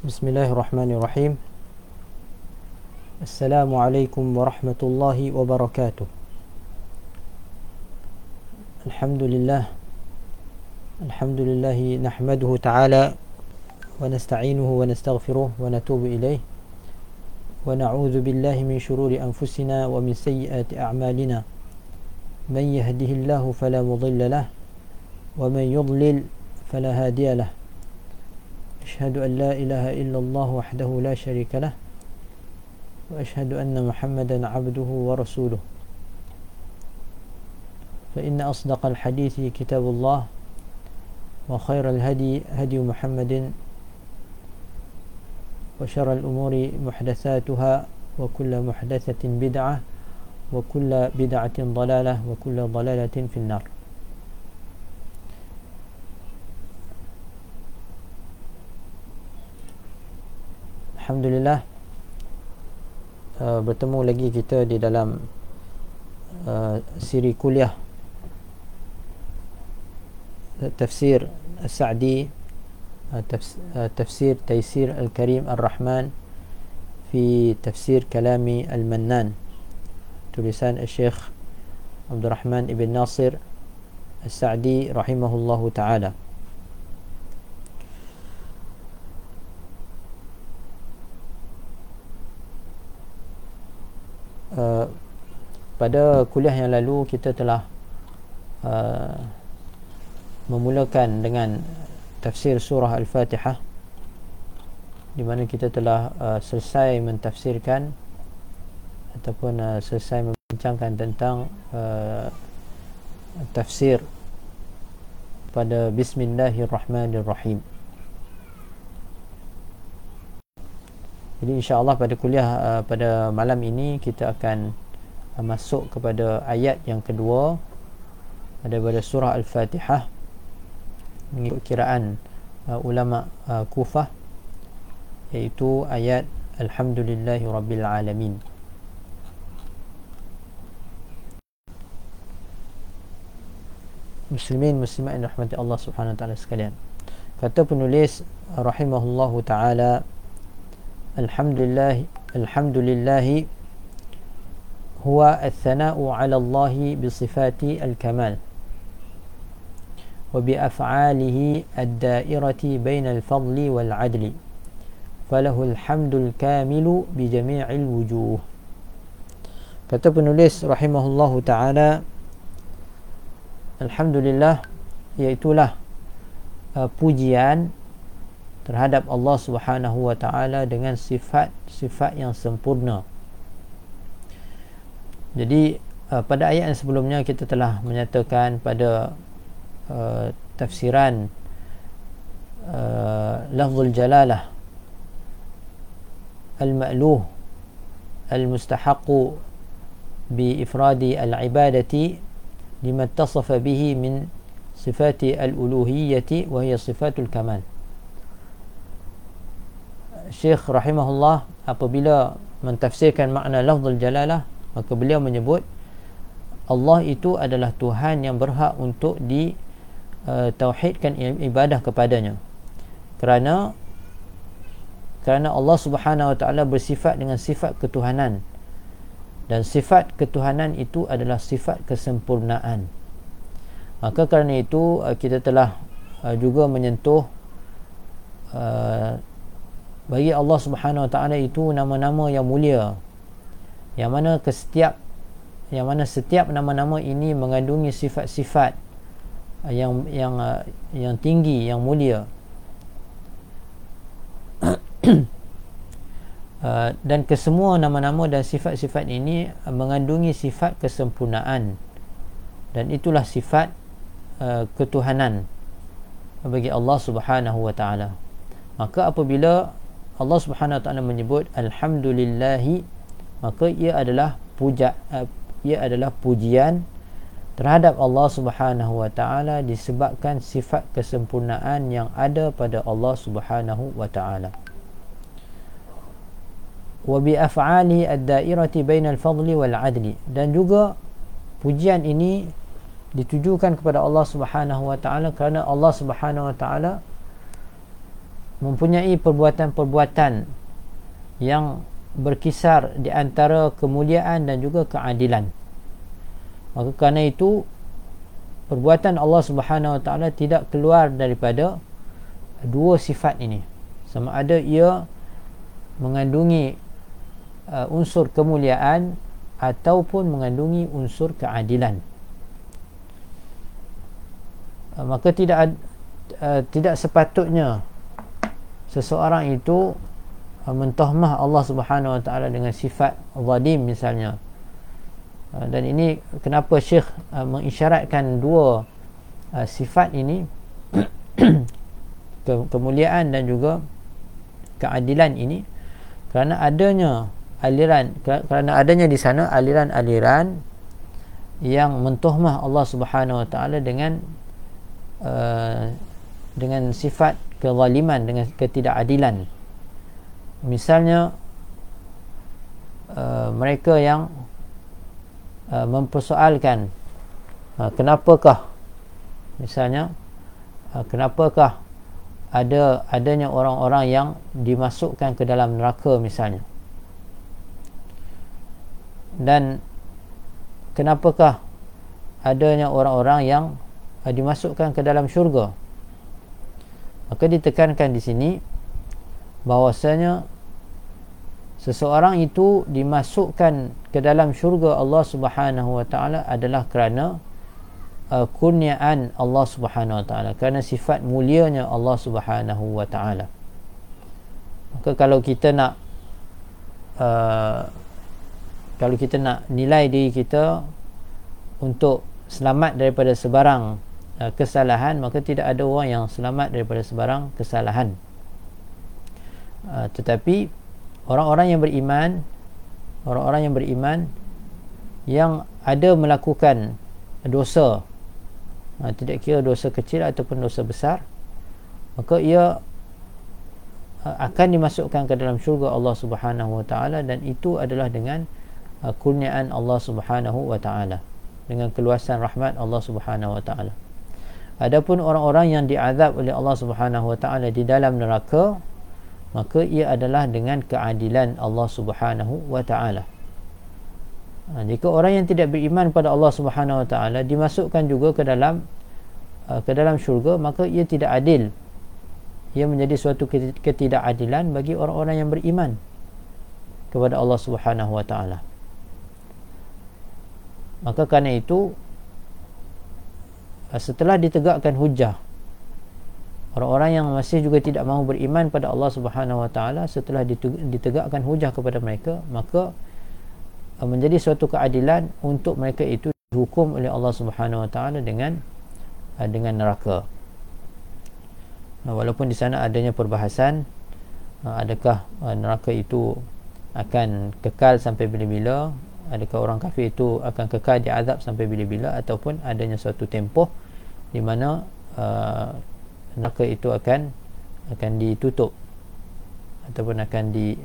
بسم الله الرحمن الرحيم السلام عليكم ورحمة الله وبركاته الحمد لله الحمد لله نحمده تعالى ونستعينه ونستغفره ونتوب إليه ونعوذ بالله من شرور أنفسنا ومن سيئات أعمالنا من يهده الله فلا مضل له ومن يضلل فلا هادي له أشهد أن لا إله إلا الله وحده لا شريك له وأشهد أن محمدا عبده ورسوله. فإن أصدق الحديث كتاب الله وخير الهدي هدي محمد وشر الأمور محدثاتها وكل محدثة بدعة وكل بدعة ضلالة وكل ضلالة في النار. Alhamdulillah uh, bertemu lagi kita di dalam uh, siri kuliah. Tafsir As-Sa'di uh, tafsir Taisir Al-Karim Ar-Rahman fi tafsir Kalami Al-Mannan. Tulisan Syekh Abdul Rahman Ibn Nasir As-Sa'di rahimahullahu taala Uh, pada kuliah yang lalu kita telah uh, memulakan dengan tafsir surah Al-Fatihah di mana kita telah uh, selesai mentafsirkan ataupun uh, selesai membincangkan tentang uh, tafsir pada Bismillahirrahmanirrahim. Jadi insya-Allah pada kuliah uh, pada malam ini kita akan uh, masuk kepada ayat yang kedua daripada surah Al-Fatihah mengikut kiraan uh, ulama uh, Kufah iaitu ayat Alhamdulillahi Rabbil Alamin. Muslimin muslimat yang rahmati Allah Subhanahu taala sekalian. Kata penulis rahimahullahu taala الحمد لله الحمد لله هو الثناء على الله بصفات الكمال وبأفعاله الدائرة بين الفضل والعدل فله الحمد الكامل بجميع الوجوه. kata penulis rahimahullahu taala alhamdulillah iaitulah uh, pujian terhadap Allah Subhanahu wa taala dengan sifat-sifat yang sempurna. Jadi uh, pada ayat yang sebelumnya kita telah menyatakan pada uh, tafsiran uh, lafzul jalalah al-ma'luh al-mustahaq bi ifradi al-ibadati lima ittasafa bihi min sifati al-uluhiyyati wa hiya sifatul kamal. Syekh rahimahullah apabila mentafsirkan makna lafzul jalalah maka beliau menyebut Allah itu adalah Tuhan yang berhak untuk di uh, tauhidkan ibadah kepadanya. Kerana kerana Allah Subhanahu wa taala bersifat dengan sifat ketuhanan. Dan sifat ketuhanan itu adalah sifat kesempurnaan. Maka kerana itu uh, kita telah uh, juga menyentuh uh, bagi Allah Subhanahu Wa Taala itu nama-nama yang mulia. Yang mana setiap yang mana setiap nama-nama ini mengandungi sifat-sifat yang yang yang tinggi yang mulia. Uh, dan kesemua nama-nama dan sifat-sifat ini mengandungi sifat kesempurnaan. Dan itulah sifat uh, ketuhanan bagi Allah Subhanahu wa taala. Maka apabila Allah Subhanahu Wa Taala menyebut alhamdulillah maka ia adalah puja uh, ia adalah pujian terhadap Allah Subhanahu Wa Taala disebabkan sifat kesempurnaan yang ada pada Allah Subhanahu Wa Taala. Wa bi af'ali ad-da'irati bainal fadli wal 'adli dan juga pujian ini ditujukan kepada Allah Subhanahu Wa Taala kerana Allah Subhanahu Wa Taala mempunyai perbuatan-perbuatan yang berkisar di antara kemuliaan dan juga keadilan. Maka kerana itu perbuatan Allah Subhanahu Wa Taala tidak keluar daripada dua sifat ini. Sama ada ia mengandungi uh, unsur kemuliaan ataupun mengandungi unsur keadilan. Uh, maka tidak uh, tidak sepatutnya seseorang itu uh, mentahmah Allah Subhanahu Wa Taala dengan sifat zalim misalnya. Uh, dan ini kenapa Syekh uh, mengisyaratkan dua sifat ini? Kemuliaan dan juga keadilan ini. Kerana adanya aliran kerana adanya di sana aliran-aliran yang mentuhmah Allah Subhanahu Wa Taala dengan uh, dengan sifat kezaliman dengan ketidakadilan. Misalnya uh, mereka yang uh, mempersoalkan uh, kenapakah misalnya uh, kenapakah ada adanya orang-orang yang dimasukkan ke dalam neraka misalnya. Dan kenapakah adanya orang-orang yang uh, dimasukkan ke dalam syurga maka ditekankan di sini bahwasanya seseorang itu dimasukkan ke dalam syurga Allah Subhanahu wa taala adalah kerana uh, kurniaan Allah Subhanahu wa taala kerana sifat mulianya Allah Subhanahu wa taala. Maka kalau kita nak uh, kalau kita nak nilai diri kita untuk selamat daripada sebarang Uh, kesalahan maka tidak ada orang yang selamat daripada sebarang kesalahan. Uh, tetapi orang-orang yang beriman orang-orang yang beriman yang ada melakukan dosa uh, tidak kira dosa kecil ataupun dosa besar maka ia akan dimasukkan ke dalam syurga Allah Subhanahu wa taala dan itu adalah dengan kurniaan Allah Subhanahu wa taala dengan keluasan rahmat Allah Subhanahu wa taala Adapun orang-orang yang diazab oleh Allah Subhanahu Wa Taala di dalam neraka maka ia adalah dengan keadilan Allah Subhanahu Wa Taala. Ha, jika orang yang tidak beriman pada Allah Subhanahu Wa Taala dimasukkan juga ke dalam uh, ke dalam syurga maka ia tidak adil. Ia menjadi suatu ketidakadilan bagi orang-orang yang beriman kepada Allah Subhanahu Wa Taala. Maka kerana itu setelah ditegakkan hujah orang-orang yang masih juga tidak mahu beriman pada Allah Subhanahu Wa Taala setelah ditegakkan hujah kepada mereka maka ah, menjadi suatu keadilan untuk mereka itu dihukum oleh Allah Subhanahu Wa Taala dengan ah, dengan neraka. Walaupun di sana adanya perbahasan adakah neraka itu akan kekal sampai bila-bila adakah orang kafir itu akan kekal di azab sampai bila-bila ataupun adanya suatu tempoh di mana uh, neraka itu akan akan ditutup ataupun akan di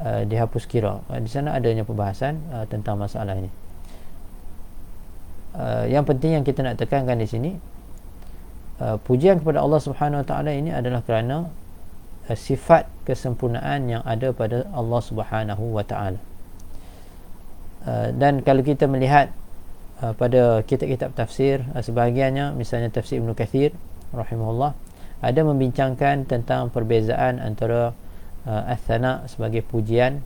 uh, dihapus kira. Uh, di sana adanya pembahasan uh, tentang masalah ini. Uh, yang penting yang kita nak tekankan di sini uh, pujian kepada Allah Subhanahu Wa Taala ini adalah kerana uh, sifat kesempurnaan yang ada pada Allah Subhanahu Wa Taala dan kalau kita melihat uh, pada kitab-kitab tafsir uh, sebahagiannya misalnya tafsir Ibn Kathir rahimahullah ada membincangkan tentang perbezaan antara uh, athana sebagai pujian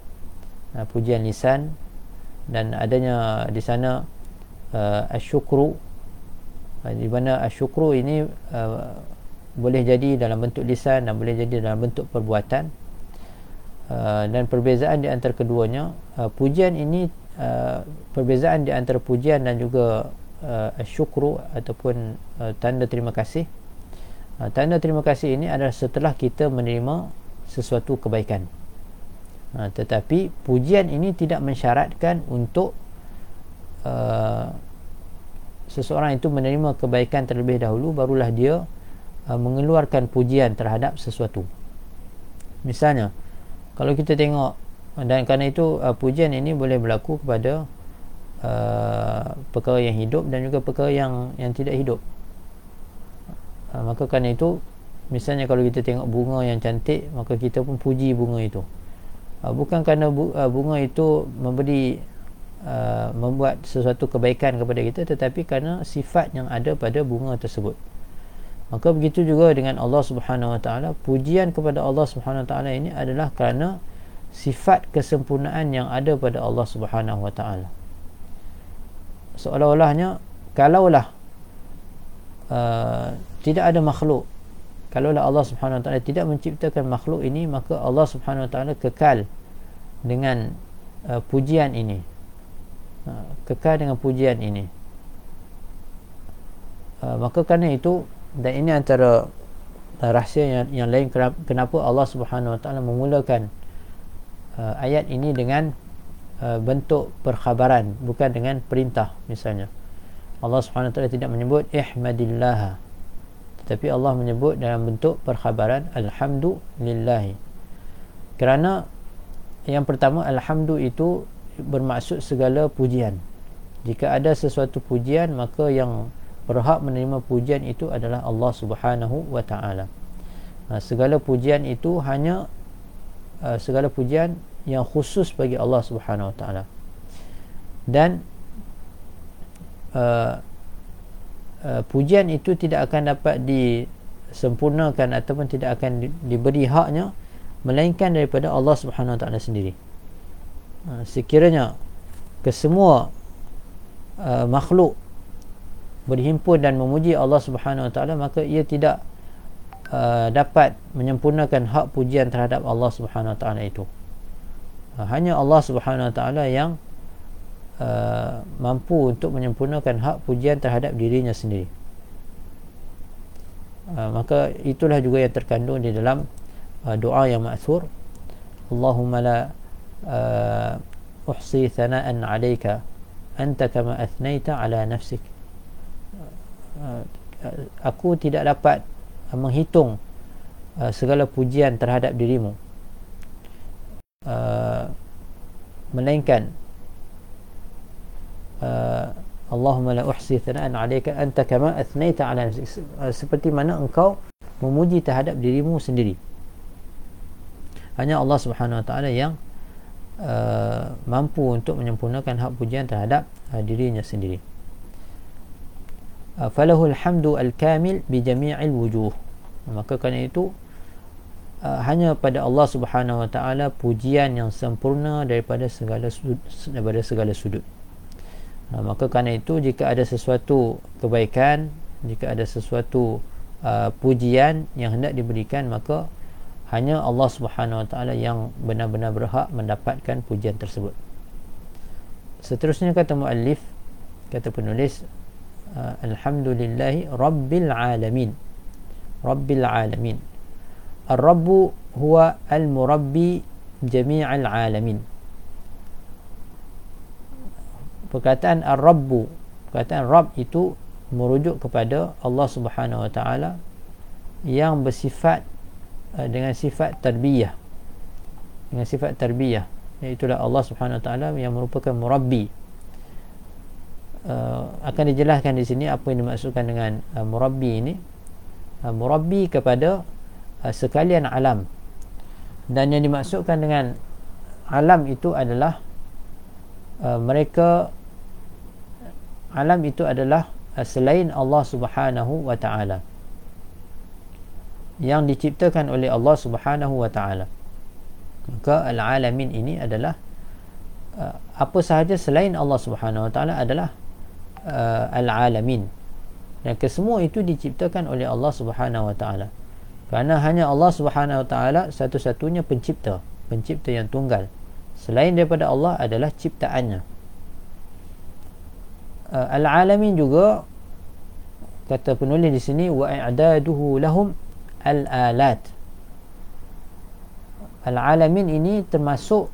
uh, pujian lisan dan adanya di sana uh, asyukru uh, di mana asyukru ini uh, boleh jadi dalam bentuk lisan dan boleh jadi dalam bentuk perbuatan. Uh, dan perbezaan di antara keduanya uh, pujian ini Uh, perbezaan di antara pujian dan juga uh, syukru ataupun uh, tanda terima kasih. Uh, tanda terima kasih ini adalah setelah kita menerima sesuatu kebaikan. Uh, tetapi pujian ini tidak mensyaratkan untuk uh, seseorang itu menerima kebaikan terlebih dahulu barulah dia uh, mengeluarkan pujian terhadap sesuatu. Misalnya kalau kita tengok dan kerana itu uh, pujian ini boleh berlaku kepada uh, perkara yang hidup dan juga perkara yang yang tidak hidup. Uh, maka kerana itu misalnya kalau kita tengok bunga yang cantik maka kita pun puji bunga itu. Uh, bukan kerana bu, uh, bunga itu memberi uh, membuat sesuatu kebaikan kepada kita tetapi kerana sifat yang ada pada bunga tersebut. Maka begitu juga dengan Allah Subhanahu Wa Taala. Pujian kepada Allah Subhanahu Wa Taala ini adalah kerana sifat kesempurnaan yang ada pada Allah Subhanahu Wa Taala. Seolah-olahnya kalaulah uh, tidak ada makhluk kalaulah Allah Subhanahu Wa Taala tidak menciptakan makhluk ini maka Allah Subhanahu Wa Taala kekal dengan uh, pujian ini. Uh, kekal dengan pujian ini. Uh, maka kerana itu dan ini antara rahsia yang, yang lain kenapa Allah Subhanahu Wa Taala memulakan uh, ayat ini dengan uh, bentuk perkhabaran bukan dengan perintah misalnya. Allah Taala tidak menyebut ihmadillah tetapi Allah menyebut dalam bentuk perkhabaran alhamdulillah kerana yang pertama alhamdu itu bermaksud segala pujian. Jika ada sesuatu pujian maka yang berhak menerima pujian itu adalah Allah Subhanahu wa taala. Ha, segala pujian itu hanya uh, segala pujian yang khusus bagi Allah Subhanahu wa taala dan uh, uh, pujian itu tidak akan dapat disempurnakan ataupun tidak akan di, diberi haknya melainkan daripada Allah Subhanahu Wa Taala sendiri. Uh, sekiranya kesemua uh, makhluk berhimpun dan memuji Allah Subhanahu Wa Taala maka ia tidak uh, dapat menyempurnakan hak pujian terhadap Allah Subhanahu Wa Taala itu. Uh, hanya Allah Subhanahu Wa Taala yang Uh, mampu untuk menyempurnakan hak pujian terhadap dirinya sendiri. Uh, maka itulah juga yang terkandung di dalam uh, doa yang ma'thur. Allahumma la uh, uhsi thana'an 'alayka anta kama athnaita 'ala nafsik. Uh, uh, aku tidak dapat menghitung uh, segala pujian terhadap dirimu. Uh, melainkan uh, Allahumma la uhsi thana'an 'alaika anta kama athnaita 'ala uh, seperti mana engkau memuji terhadap dirimu sendiri. Hanya Allah Subhanahu wa taala yang uh, mampu untuk menyempurnakan hak pujian terhadap uh, dirinya sendiri falahul hamdu al-kamil bi jami'il wujuh. Maka kerana itu uh, hanya pada Allah Subhanahu wa taala pujian yang sempurna daripada segala sudut daripada segala sudut. Ha, maka kerana itu jika ada sesuatu kebaikan jika ada sesuatu uh, pujian yang hendak diberikan maka hanya Allah Subhanahu Wa Taala yang benar-benar berhak mendapatkan pujian tersebut. Seterusnya kata muallif kata penulis uh, alhamdulillahi rabbil alamin. Rabbil alamin. Ar-rabbu huwa al-murabbi jami'al alamin. Perkataan ar-rabbu perkataan rabb itu merujuk kepada Allah Subhanahu wa taala yang bersifat uh, dengan sifat tarbiyah. Dengan sifat tarbiyah. Iaitu Allah Subhanahu wa taala yang merupakan murabbi uh, akan dijelaskan di sini apa yang dimaksudkan dengan uh, murabbi ini. Uh, murabbi kepada uh, sekalian alam. Dan yang dimaksudkan dengan alam itu adalah uh, mereka alam itu adalah uh, selain Allah Subhanahu wa taala. Yang diciptakan oleh Allah Subhanahu wa taala. Maka al-alamin ini adalah uh, apa sahaja selain Allah Subhanahu wa taala adalah uh, al-alamin. Dan kesemua itu diciptakan oleh Allah Subhanahu wa taala. Kerana hanya Allah Subhanahu wa taala satu-satunya pencipta pencipta yang tunggal. Selain daripada Allah adalah ciptaannya. Uh, al-alamin juga kata penulis di sini wa i'daduhu lahum al-alat. Al-alamin ini termasuk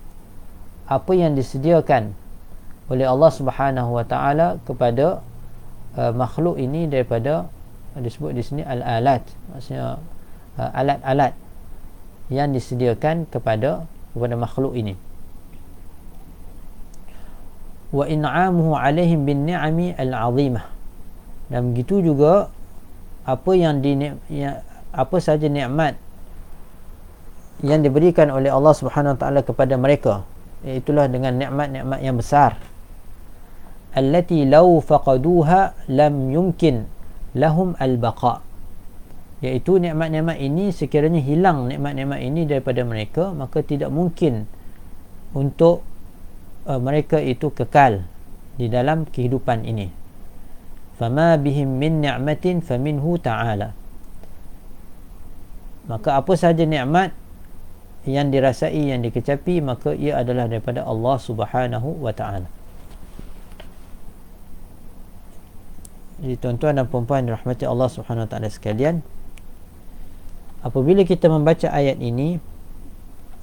apa yang disediakan oleh Allah Subhanahu wa taala kepada uh, makhluk ini daripada uh, disebut di sini al-alat. Maksudnya uh, alat-alat yang disediakan kepada kepada makhluk ini. Wa in'amuhu alaihim bin ni'ami al-'azimah. Dan begitu juga apa yang di yang, apa saja nikmat yang diberikan oleh Allah Subhanahu Wa Taala kepada mereka itulah dengan nikmat-nikmat yang besar allati law faqaduha lam yumkin lahum al-baqa iaitu nikmat-nikmat ini sekiranya hilang nikmat-nikmat ini daripada mereka maka tidak mungkin untuk uh, mereka itu kekal di dalam kehidupan ini. Fama bihim min ni'matin faminhu ta'ala. Maka apa sahaja nikmat yang dirasai yang dikecapi maka ia adalah daripada Allah Subhanahu wa taala Jadi tuan-tuan dan puan-puan dirahmati Allah Subhanahu wa taala sekalian apabila kita membaca ayat ini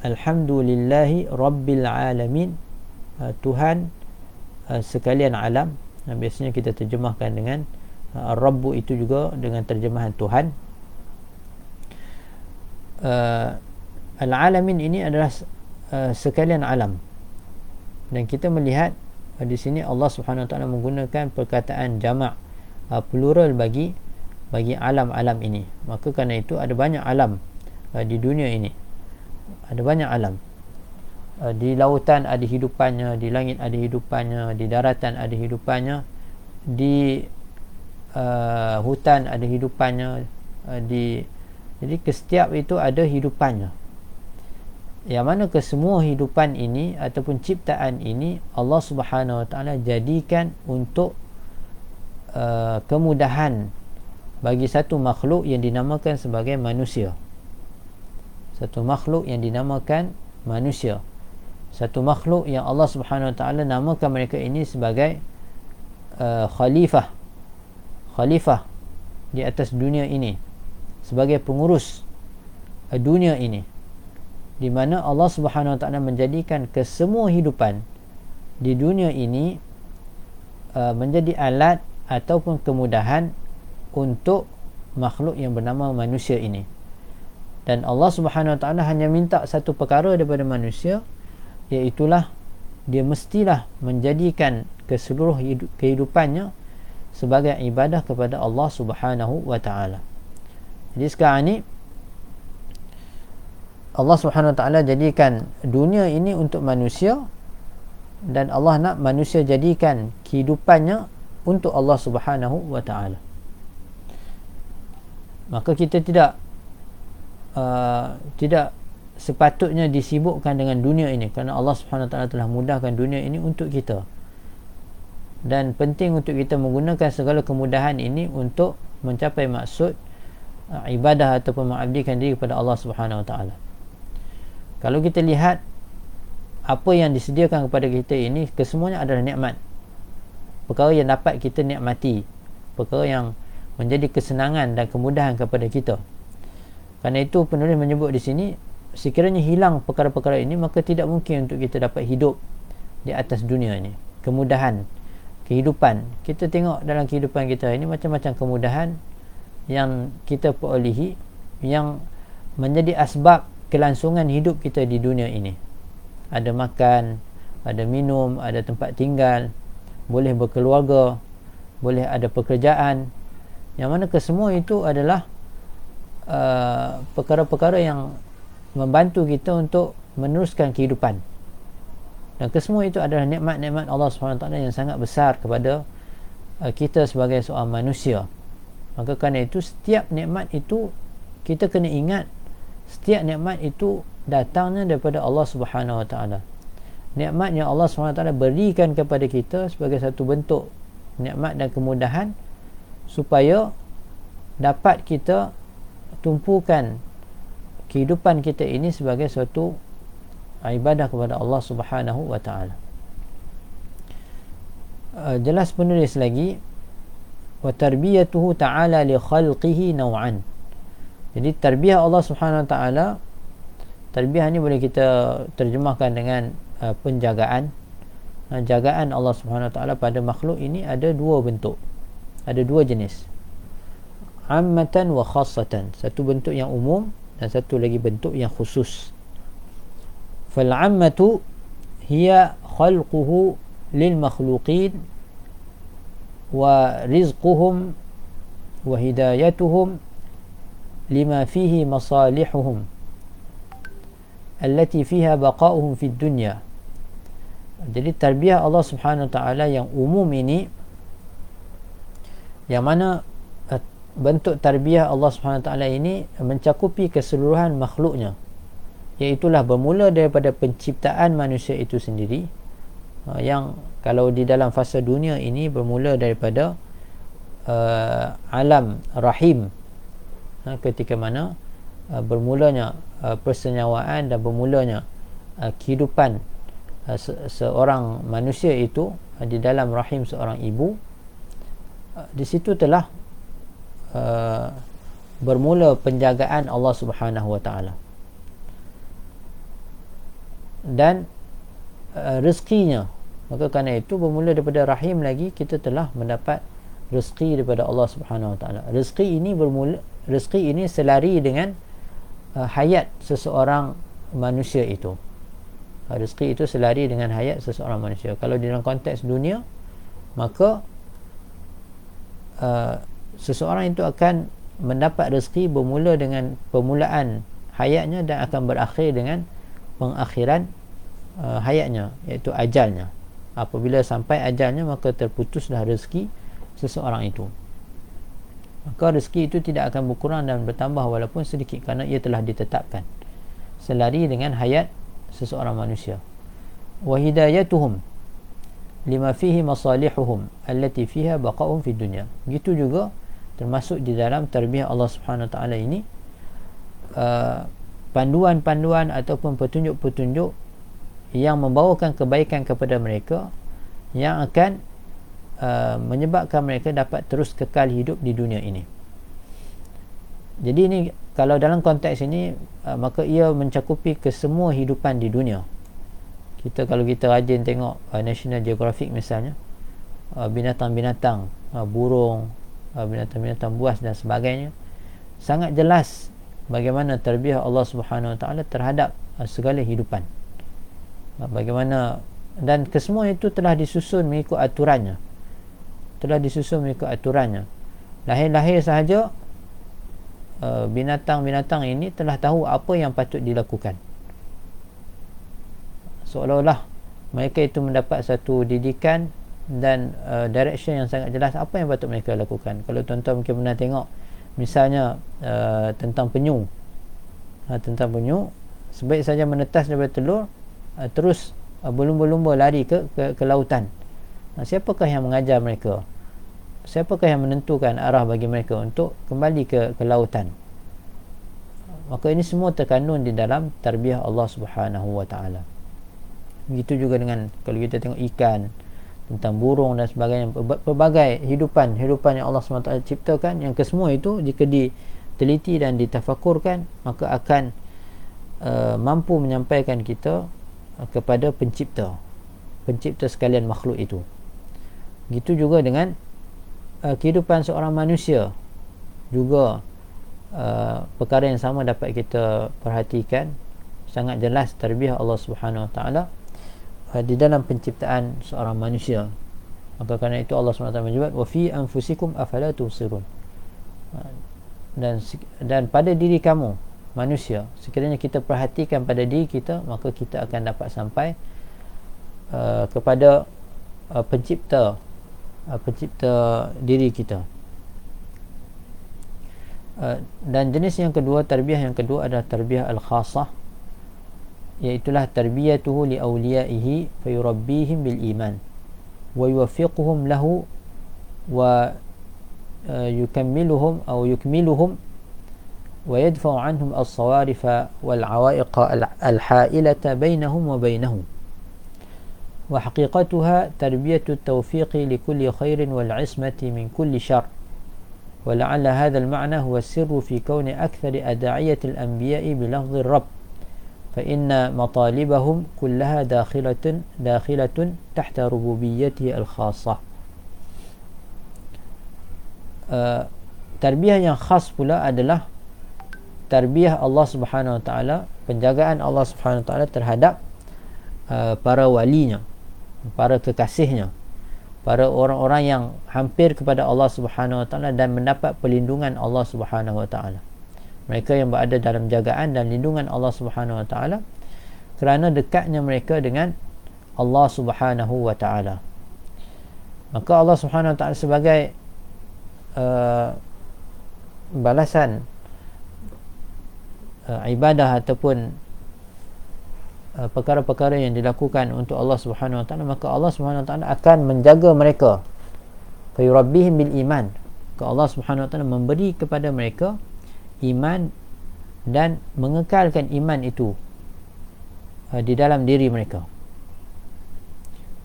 alhamdulillahi rabbil alamin uh, Tuhan uh, sekalian alam dan biasanya kita terjemahkan dengan uh, Rabbu itu juga dengan terjemahan Tuhan. Uh, Al-Alamin ini adalah uh, sekalian alam. Dan kita melihat uh, di sini Allah Subhanahu Wa Taala menggunakan perkataan jamak uh, plural bagi bagi alam-alam ini. Maka kerana itu ada banyak alam uh, di dunia ini. Ada banyak alam. Uh, di lautan ada hidupannya di langit ada hidupannya di daratan ada hidupannya di uh, hutan ada hidupannya uh, di jadi setiap itu ada hidupannya. Yang mana ke semua hidupan ini ataupun ciptaan ini Allah Subhanahu Wa Taala jadikan untuk uh, kemudahan bagi satu makhluk yang dinamakan sebagai manusia. Satu makhluk yang dinamakan manusia. Satu makhluk yang Allah Subhanahu Wa Taala namakan mereka ini sebagai uh, khalifah. Khalifah di atas dunia ini. Sebagai pengurus uh, dunia ini. Di mana Allah Subhanahu Wa Taala menjadikan kesemua hidupan di dunia ini uh, menjadi alat ataupun kemudahan untuk makhluk yang bernama manusia ini dan Allah Subhanahu Wa Taala hanya minta satu perkara daripada manusia iaitulah dia mestilah menjadikan keseluruh kehidupannya sebagai ibadah kepada Allah Subhanahu wa taala. Jadi sekarang ni Allah Subhanahu wa taala jadikan dunia ini untuk manusia dan Allah nak manusia jadikan kehidupannya untuk Allah Subhanahu wa taala. Maka kita tidak uh, tidak sepatutnya disibukkan dengan dunia ini kerana Allah Subhanahu taala telah mudahkan dunia ini untuk kita. Dan penting untuk kita menggunakan segala kemudahan ini untuk mencapai maksud uh, ibadah ataupun mengabdikan diri kepada Allah Subhanahu taala. Kalau kita lihat apa yang disediakan kepada kita ini kesemuanya adalah nikmat. Perkara yang dapat kita nikmati. Perkara yang menjadi kesenangan dan kemudahan kepada kita. Kerana itu penulis menyebut di sini sekiranya hilang perkara-perkara ini maka tidak mungkin untuk kita dapat hidup di atas dunia ini kemudahan kehidupan kita tengok dalam kehidupan kita ini macam-macam kemudahan yang kita perolehi yang menjadi asbab kelangsungan hidup kita di dunia ini ada makan ada minum ada tempat tinggal boleh berkeluarga boleh ada pekerjaan. Yang mana kesemua itu adalah uh, perkara-perkara yang membantu kita untuk meneruskan kehidupan. Dan kesemua itu adalah nikmat-nikmat Allah SWT yang sangat besar kepada uh, kita sebagai seorang manusia. Maka kerana itu setiap nikmat itu kita kena ingat setiap nikmat itu datangnya daripada Allah Subhanahu Wa Taala. Nikmat yang Allah Taala berikan kepada kita sebagai satu bentuk nikmat dan kemudahan supaya dapat kita tumpukan kehidupan kita ini sebagai suatu ibadah kepada Allah Subhanahu wa taala. Uh, jelas penulis lagi wa tarbiyatuhu ta'ala li khalqihi naw'an. Jadi tarbiyah Allah Subhanahu wa taala tarbiyah ni boleh kita terjemahkan dengan uh, penjagaan. Uh, jagaan Allah Subhanahu taala pada makhluk ini ada dua bentuk. Ada dua jenis. Ammatan wa khassatan. Satu bentuk yang umum dan satu lagi bentuk yang khusus fal ammatu hiya khalquhu lil makhluqin wa rizquhum wa hidayatuhum lima fihi masalihuhum allati fiha baqa'uhum fid dunya jadi tarbiyah Allah Subhanahu taala yang umum ini yang mana uh, bentuk tarbiyah Allah Subhanahu taala ini mencakupi keseluruhan makhluknya. Iaitulah bermula daripada penciptaan manusia itu sendiri uh, yang kalau di dalam fasa dunia ini bermula daripada uh, alam rahim uh, ketika mana uh, bermulanya uh, persenyawaan dan bermulanya uh, kehidupan se- seorang manusia itu uh, di dalam rahim seorang ibu uh, di situ telah uh, bermula penjagaan Allah Subhanahu wa taala dan uh, rezekinya maka kerana itu bermula daripada rahim lagi kita telah mendapat rezeki daripada Allah Subhanahu Wa Taala. Rezeki ini bermula rezeki ini selari dengan uh, hayat seseorang manusia itu. Uh, rezeki itu selari dengan hayat seseorang manusia. Kalau dalam konteks dunia maka uh, seseorang itu akan mendapat rezeki bermula dengan permulaan hayatnya dan akan berakhir dengan pengakhiran uh, hayatnya iaitu ajalnya. Apabila sampai ajalnya maka terputuslah rezeki seseorang itu maka rezeki itu tidak akan berkurang dan bertambah walaupun sedikit kerana ia telah ditetapkan selari dengan hayat seseorang manusia wa hidayatuhum lima fihi masalihuhum allati fiha baqa'uhum fi dunya begitu juga termasuk di dalam tarbiyah Allah Subhanahu taala ini uh, panduan-panduan ataupun petunjuk-petunjuk yang membawakan kebaikan kepada mereka yang akan Uh, menyebabkan mereka dapat terus kekal hidup di dunia ini. Jadi ini kalau dalam konteks ini uh, maka ia mencakupi kesemua hidupan di dunia. Kita kalau kita rajin tengok uh, National Geographic misalnya uh, binatang-binatang, uh, burung, uh, binatang-binatang buas dan sebagainya sangat jelas bagaimana terbiah Allah Subhanahu Wa Taala terhadap uh, segala hidupan. Uh, bagaimana dan kesemua itu telah disusun mengikut aturannya telah disusun mengikut aturannya lahir-lahir sahaja uh, binatang-binatang ini telah tahu apa yang patut dilakukan. Seolah-olah mereka itu mendapat satu didikan dan uh, direction yang sangat jelas apa yang patut mereka lakukan. Kalau tuan-tuan mungkin pernah tengok misalnya uh, tentang penyu. Uh, tentang penyu sebaik saja menetas daripada telur uh, terus uh, berlumba-lumba lari ke, ke, ke lautan. Uh, siapakah yang mengajar mereka siapakah yang menentukan arah bagi mereka untuk kembali ke ke lautan maka ini semua terkandung di dalam tarbiyah Allah Subhanahu wa taala. Begitu juga dengan kalau kita tengok ikan tentang burung dan sebagainya pelbagai hidupan hidupan yang Allah SWT ciptakan yang kesemua itu jika diteliti dan ditafakurkan maka akan uh, mampu menyampaikan kita uh, kepada pencipta pencipta sekalian makhluk itu. Begitu juga dengan uh, kehidupan seorang manusia juga uh, perkara yang sama dapat kita perhatikan. Sangat jelas terbiah Allah Subhanahu Wa Taala uh, di dalam penciptaan seorang manusia. Maka kerana itu Allah SWT menyebut wa fi anfusikum afala tubsirun uh, dan dan pada diri kamu manusia sekiranya kita perhatikan pada diri kita maka kita akan dapat sampai uh, kepada uh, pencipta uh, pencipta diri kita. Uh, dan jenis yang kedua tarbiyah yang kedua adalah tarbiyah al-khasah iaitulah tarbiyatuhu li awliyaihi fayurabbihim bil iman. Wa yuwafiquhum lahu wa uh, yukammiluhum aw yukmiluhum wa yadfa'u anhum as-sawarifa wal 'awa'iqa al-ha'ilata bainahum wa bainahum وحقيقتها تربية التوفيق لكل خير والعصمة من كل شر. ولعل هذا المعنى هو السر في كون أكثر أداعية الأنبياء بلفظ الرب. فإن مطالبهم كلها داخلة داخلة تحت ربوبيته الخاصة. آه، تربية yang khas pula adalah Allah Subhanahu wa taala penjagaan Allah wa taala terhadap uh, para walinya. Para kekasihnya. Para orang-orang yang hampir kepada Allah Subhanahu Wa Taala dan mendapat perlindungan Allah Subhanahu Wa Taala. Mereka yang berada dalam jagaan dan lindungan Allah Subhanahu wa taala kerana dekatnya mereka dengan Allah Subhanahu wa taala. Maka Allah Subhanahu wa taala sebagai uh, balasan uh, ibadah ataupun uh, perkara-perkara yang dilakukan untuk Allah Subhanahu wa taala maka Allah Subhanahu wa taala akan menjaga mereka. Fayurabbihim bil iman. Maka Allah Subhanahu wa taala memberi kepada mereka iman dan mengekalkan iman itu uh, di dalam diri mereka.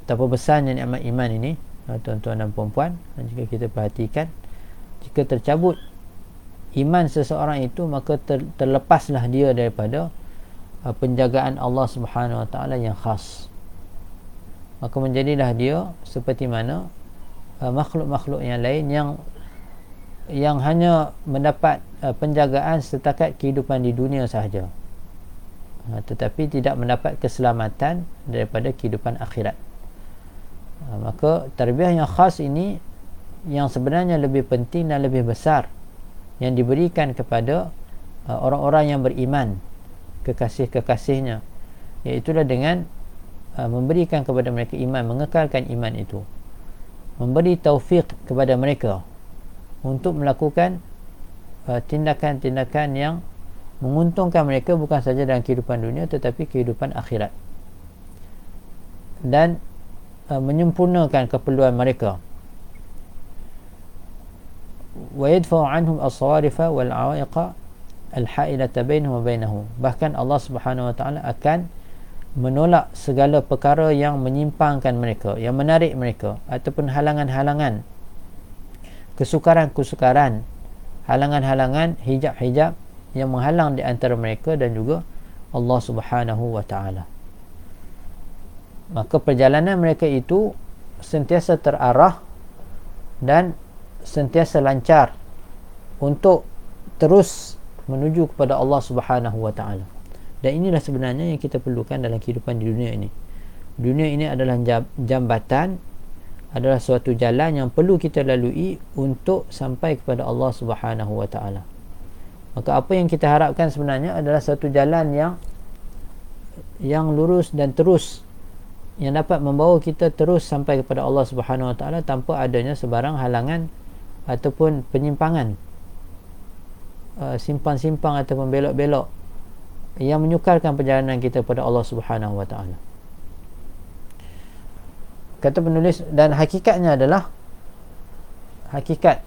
Betapa besarnya nikmat iman ini uh, tuan-tuan dan puan-puan jika kita perhatikan jika tercabut iman seseorang itu maka ter, terlepaslah dia daripada uh, penjagaan Allah Subhanahu Wa Taala yang khas. Maka menjadilah dia seperti mana uh, makhluk-makhluk yang lain yang yang hanya mendapat uh, penjagaan setakat kehidupan di dunia sahaja. Tetapi tidak mendapat keselamatan daripada kehidupan akhirat. Maka tarbiyah yang khas ini yang sebenarnya lebih penting dan lebih besar yang diberikan kepada orang-orang yang beriman kekasih-kekasihnya. Iaitulah dengan uh, memberikan kepada mereka iman mengekalkan iman itu. Memberi taufik kepada mereka untuk melakukan uh, tindakan-tindakan yang menguntungkan mereka bukan saja dalam kehidupan dunia tetapi kehidupan akhirat. Dan uh, menyempurnakan keperluan mereka. Wa yadfa'u anhum as-sawarifa wal 'awaiqa al-ha'ilata bainahum wa bainahu bahkan Allah Subhanahu wa taala akan menolak segala perkara yang menyimpangkan mereka yang menarik mereka ataupun halangan-halangan kesukaran-kesukaran halangan-halangan hijab-hijab yang menghalang di antara mereka dan juga Allah Subhanahu wa taala. Maka perjalanan mereka itu sentiasa terarah dan sentiasa lancar untuk terus menuju kepada Allah Subhanahu wa taala. Dan inilah sebenarnya yang kita perlukan dalam kehidupan di dunia ini. Dunia ini adalah jambatan adalah suatu jalan yang perlu kita lalui untuk sampai kepada Allah Subhanahu wa taala. Maka apa yang kita harapkan sebenarnya adalah satu jalan yang yang lurus dan terus yang dapat membawa kita terus sampai kepada Allah Subhanahu wa taala tanpa adanya sebarang halangan ataupun penyimpangan. Uh, simpang-simpang ataupun belok-belok yang menyukarkan perjalanan kita kepada Allah Subhanahu wa taala. Kata penulis dan hakikatnya adalah hakikat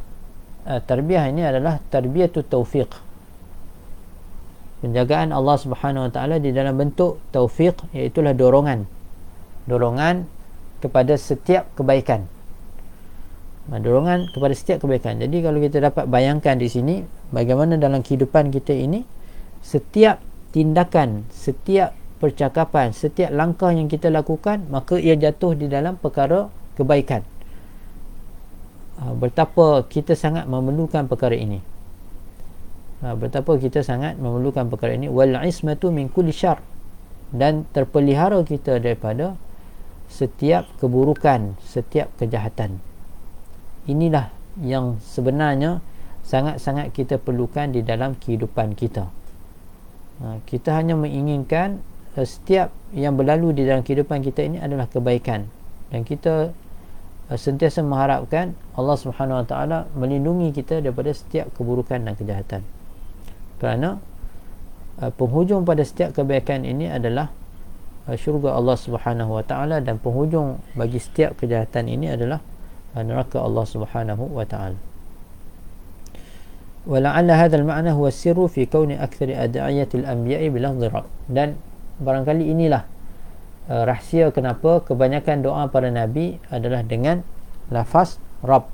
uh, tarbiyah ini adalah tarbiyatu taufiq. Penjagaan Allah Subhanahu wa taala di dalam bentuk taufiq iaitu dorongan. Dorongan kepada setiap kebaikan dorongan kepada setiap kebaikan. Jadi kalau kita dapat bayangkan di sini bagaimana dalam kehidupan kita ini setiap tindakan setiap percakapan setiap langkah yang kita lakukan maka ia jatuh di dalam perkara kebaikan. Uh, betapa kita sangat memerlukan perkara ini. Uh, betapa kita sangat memerlukan perkara ini. Wal ismatu min kulli syar dan terpelihara kita daripada setiap keburukan setiap kejahatan inilah yang sebenarnya sangat-sangat kita perlukan di dalam kehidupan kita. Uh, kita hanya menginginkan Eh, setiap yang berlalu di dalam kehidupan kita ini adalah kebaikan. Dan kita uh, sentiasa mengharapkan Allah Subhanahu Wa Taala melindungi kita daripada setiap keburukan dan kejahatan. Kerana uh, penghujung pada setiap kebaikan ini adalah syurga Allah Subhanahu Wa Taala dan penghujung bagi setiap kejahatan ini adalah neraka Allah Subhanahu Wa Taala ولعل هذا المعنى هو السر في كون أكثر أدعية الأنبياء بلفظ رب dan barangkali inilah uh, rahsia kenapa kebanyakan doa para nabi adalah dengan lafaz Rabb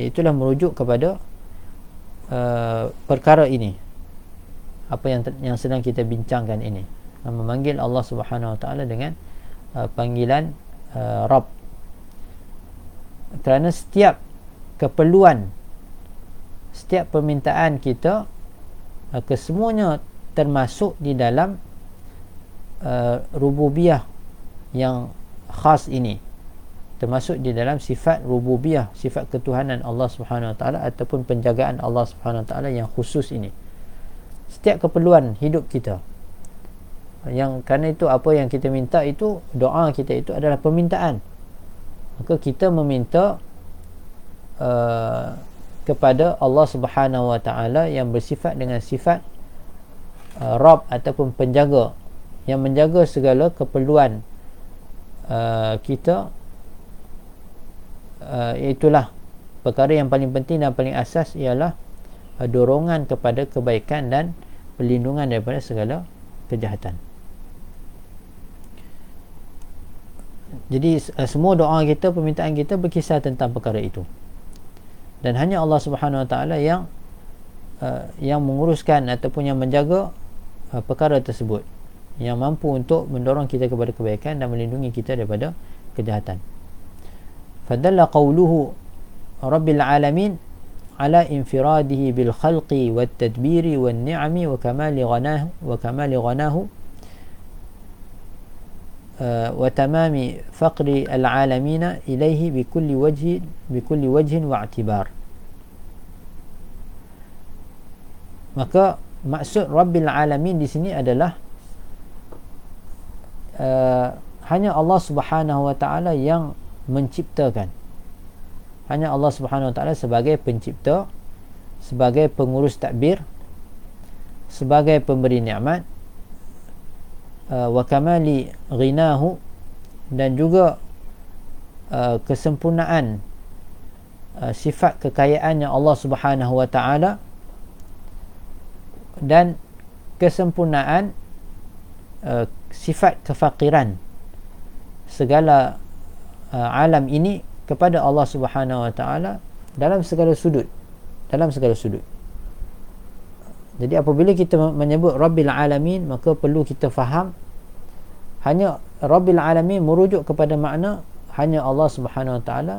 iaitulah merujuk kepada uh, perkara ini apa yang yang sedang kita bincangkan ini uh, memanggil Allah Subhanahu Wa Taala dengan uh, panggilan uh, Rabb kerana setiap keperluan setiap permintaan kita kesemuanya termasuk di dalam uh, rububiyah yang khas ini. Termasuk di dalam sifat rububiyah sifat ketuhanan Allah Subhanahu Wa Taala ataupun penjagaan Allah Subhanahu Wa Taala yang khusus ini. Setiap keperluan hidup kita. Yang kerana itu apa yang kita minta itu doa kita itu adalah permintaan maka kita meminta uh, kepada Allah Subhanahu Wa Taala yang bersifat dengan sifat uh, Rabb ataupun penjaga yang menjaga segala keperluan uh, kita uh, itulah perkara yang paling penting dan paling asas ialah uh, dorongan kepada kebaikan dan perlindungan daripada segala kejahatan jadi uh, semua doa kita permintaan kita berkisar tentang perkara itu. Dan hanya Allah Subhanahu Wa Taala yang uh, yang menguruskan ataupun yang menjaga uh, perkara tersebut. Yang mampu untuk mendorong kita kepada kebaikan dan melindungi kita daripada kejahatan. Fadalla qawluhu rabbil alamin ala infiradihi bil khalqi wat tadbiri wan ni'ami wa kamali ghanahu wa kamali ghanahu وتمام فقر العالمين إليه بكل وجه بكل وجه واعتبار maka maksud Rabbil Alamin di sini adalah uh, hanya Allah Subhanahu Wa Taala yang menciptakan hanya Allah Subhanahu Wa Taala sebagai pencipta sebagai pengurus takbir sebagai pemberi nikmat Uh, wa kamali ghinahu dan juga uh, kesempurnaan uh, sifat kekayaannya Allah Subhanahu wa taala dan kesempurnaan uh, sifat kefakiran. Segala uh, alam ini kepada Allah Subhanahu wa taala dalam segala sudut dalam segala sudut jadi apabila kita menyebut Rabbil Alamin maka perlu kita faham hanya Rabbil Alamin merujuk kepada makna hanya Allah Subhanahu Wa Taala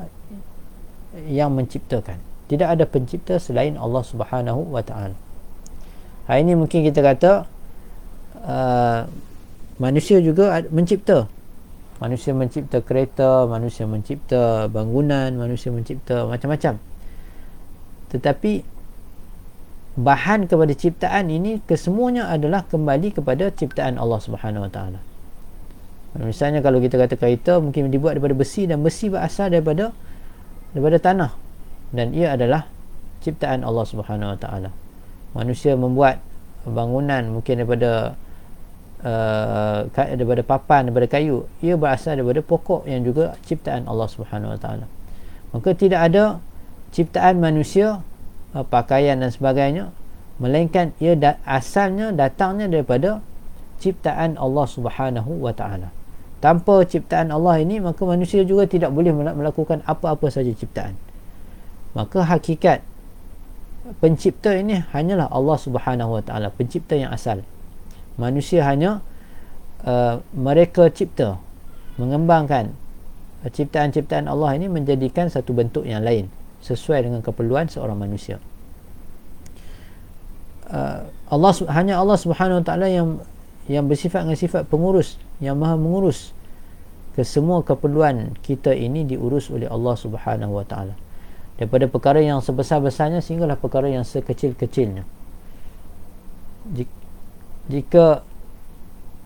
yang menciptakan. Tidak ada pencipta selain Allah Subhanahu Wa Taala. Hari ini mungkin kita kata uh, manusia juga mencipta. Manusia mencipta kereta, manusia mencipta bangunan, manusia mencipta macam-macam. Tetapi bahan kepada ciptaan ini kesemuanya adalah kembali kepada ciptaan Allah Subhanahu Wa Taala. Misalnya kalau kita kata kereta mungkin dibuat daripada besi dan besi berasal daripada daripada tanah dan ia adalah ciptaan Allah Subhanahu Wa Taala. Manusia membuat bangunan mungkin daripada uh, daripada papan daripada kayu ia berasal daripada pokok yang juga ciptaan Allah Subhanahu Wa Taala. Maka tidak ada ciptaan manusia uh, pakaian dan sebagainya melainkan ia da- asalnya datangnya daripada ciptaan Allah Subhanahu wa taala. Tanpa ciptaan Allah ini maka manusia juga tidak boleh melakukan apa-apa saja ciptaan. Maka hakikat pencipta ini hanyalah Allah Subhanahu wa taala, pencipta yang asal. Manusia hanya uh, mereka cipta mengembangkan ciptaan-ciptaan Allah ini menjadikan satu bentuk yang lain sesuai dengan keperluan seorang manusia. Uh, Allah hanya Allah Subhanahu Wa Taala yang yang bersifat dengan sifat pengurus yang maha mengurus ke semua keperluan kita ini diurus oleh Allah Subhanahu Wa Taala. Daripada perkara yang sebesar-besarnya sehinggalah perkara yang sekecil-kecilnya. Jika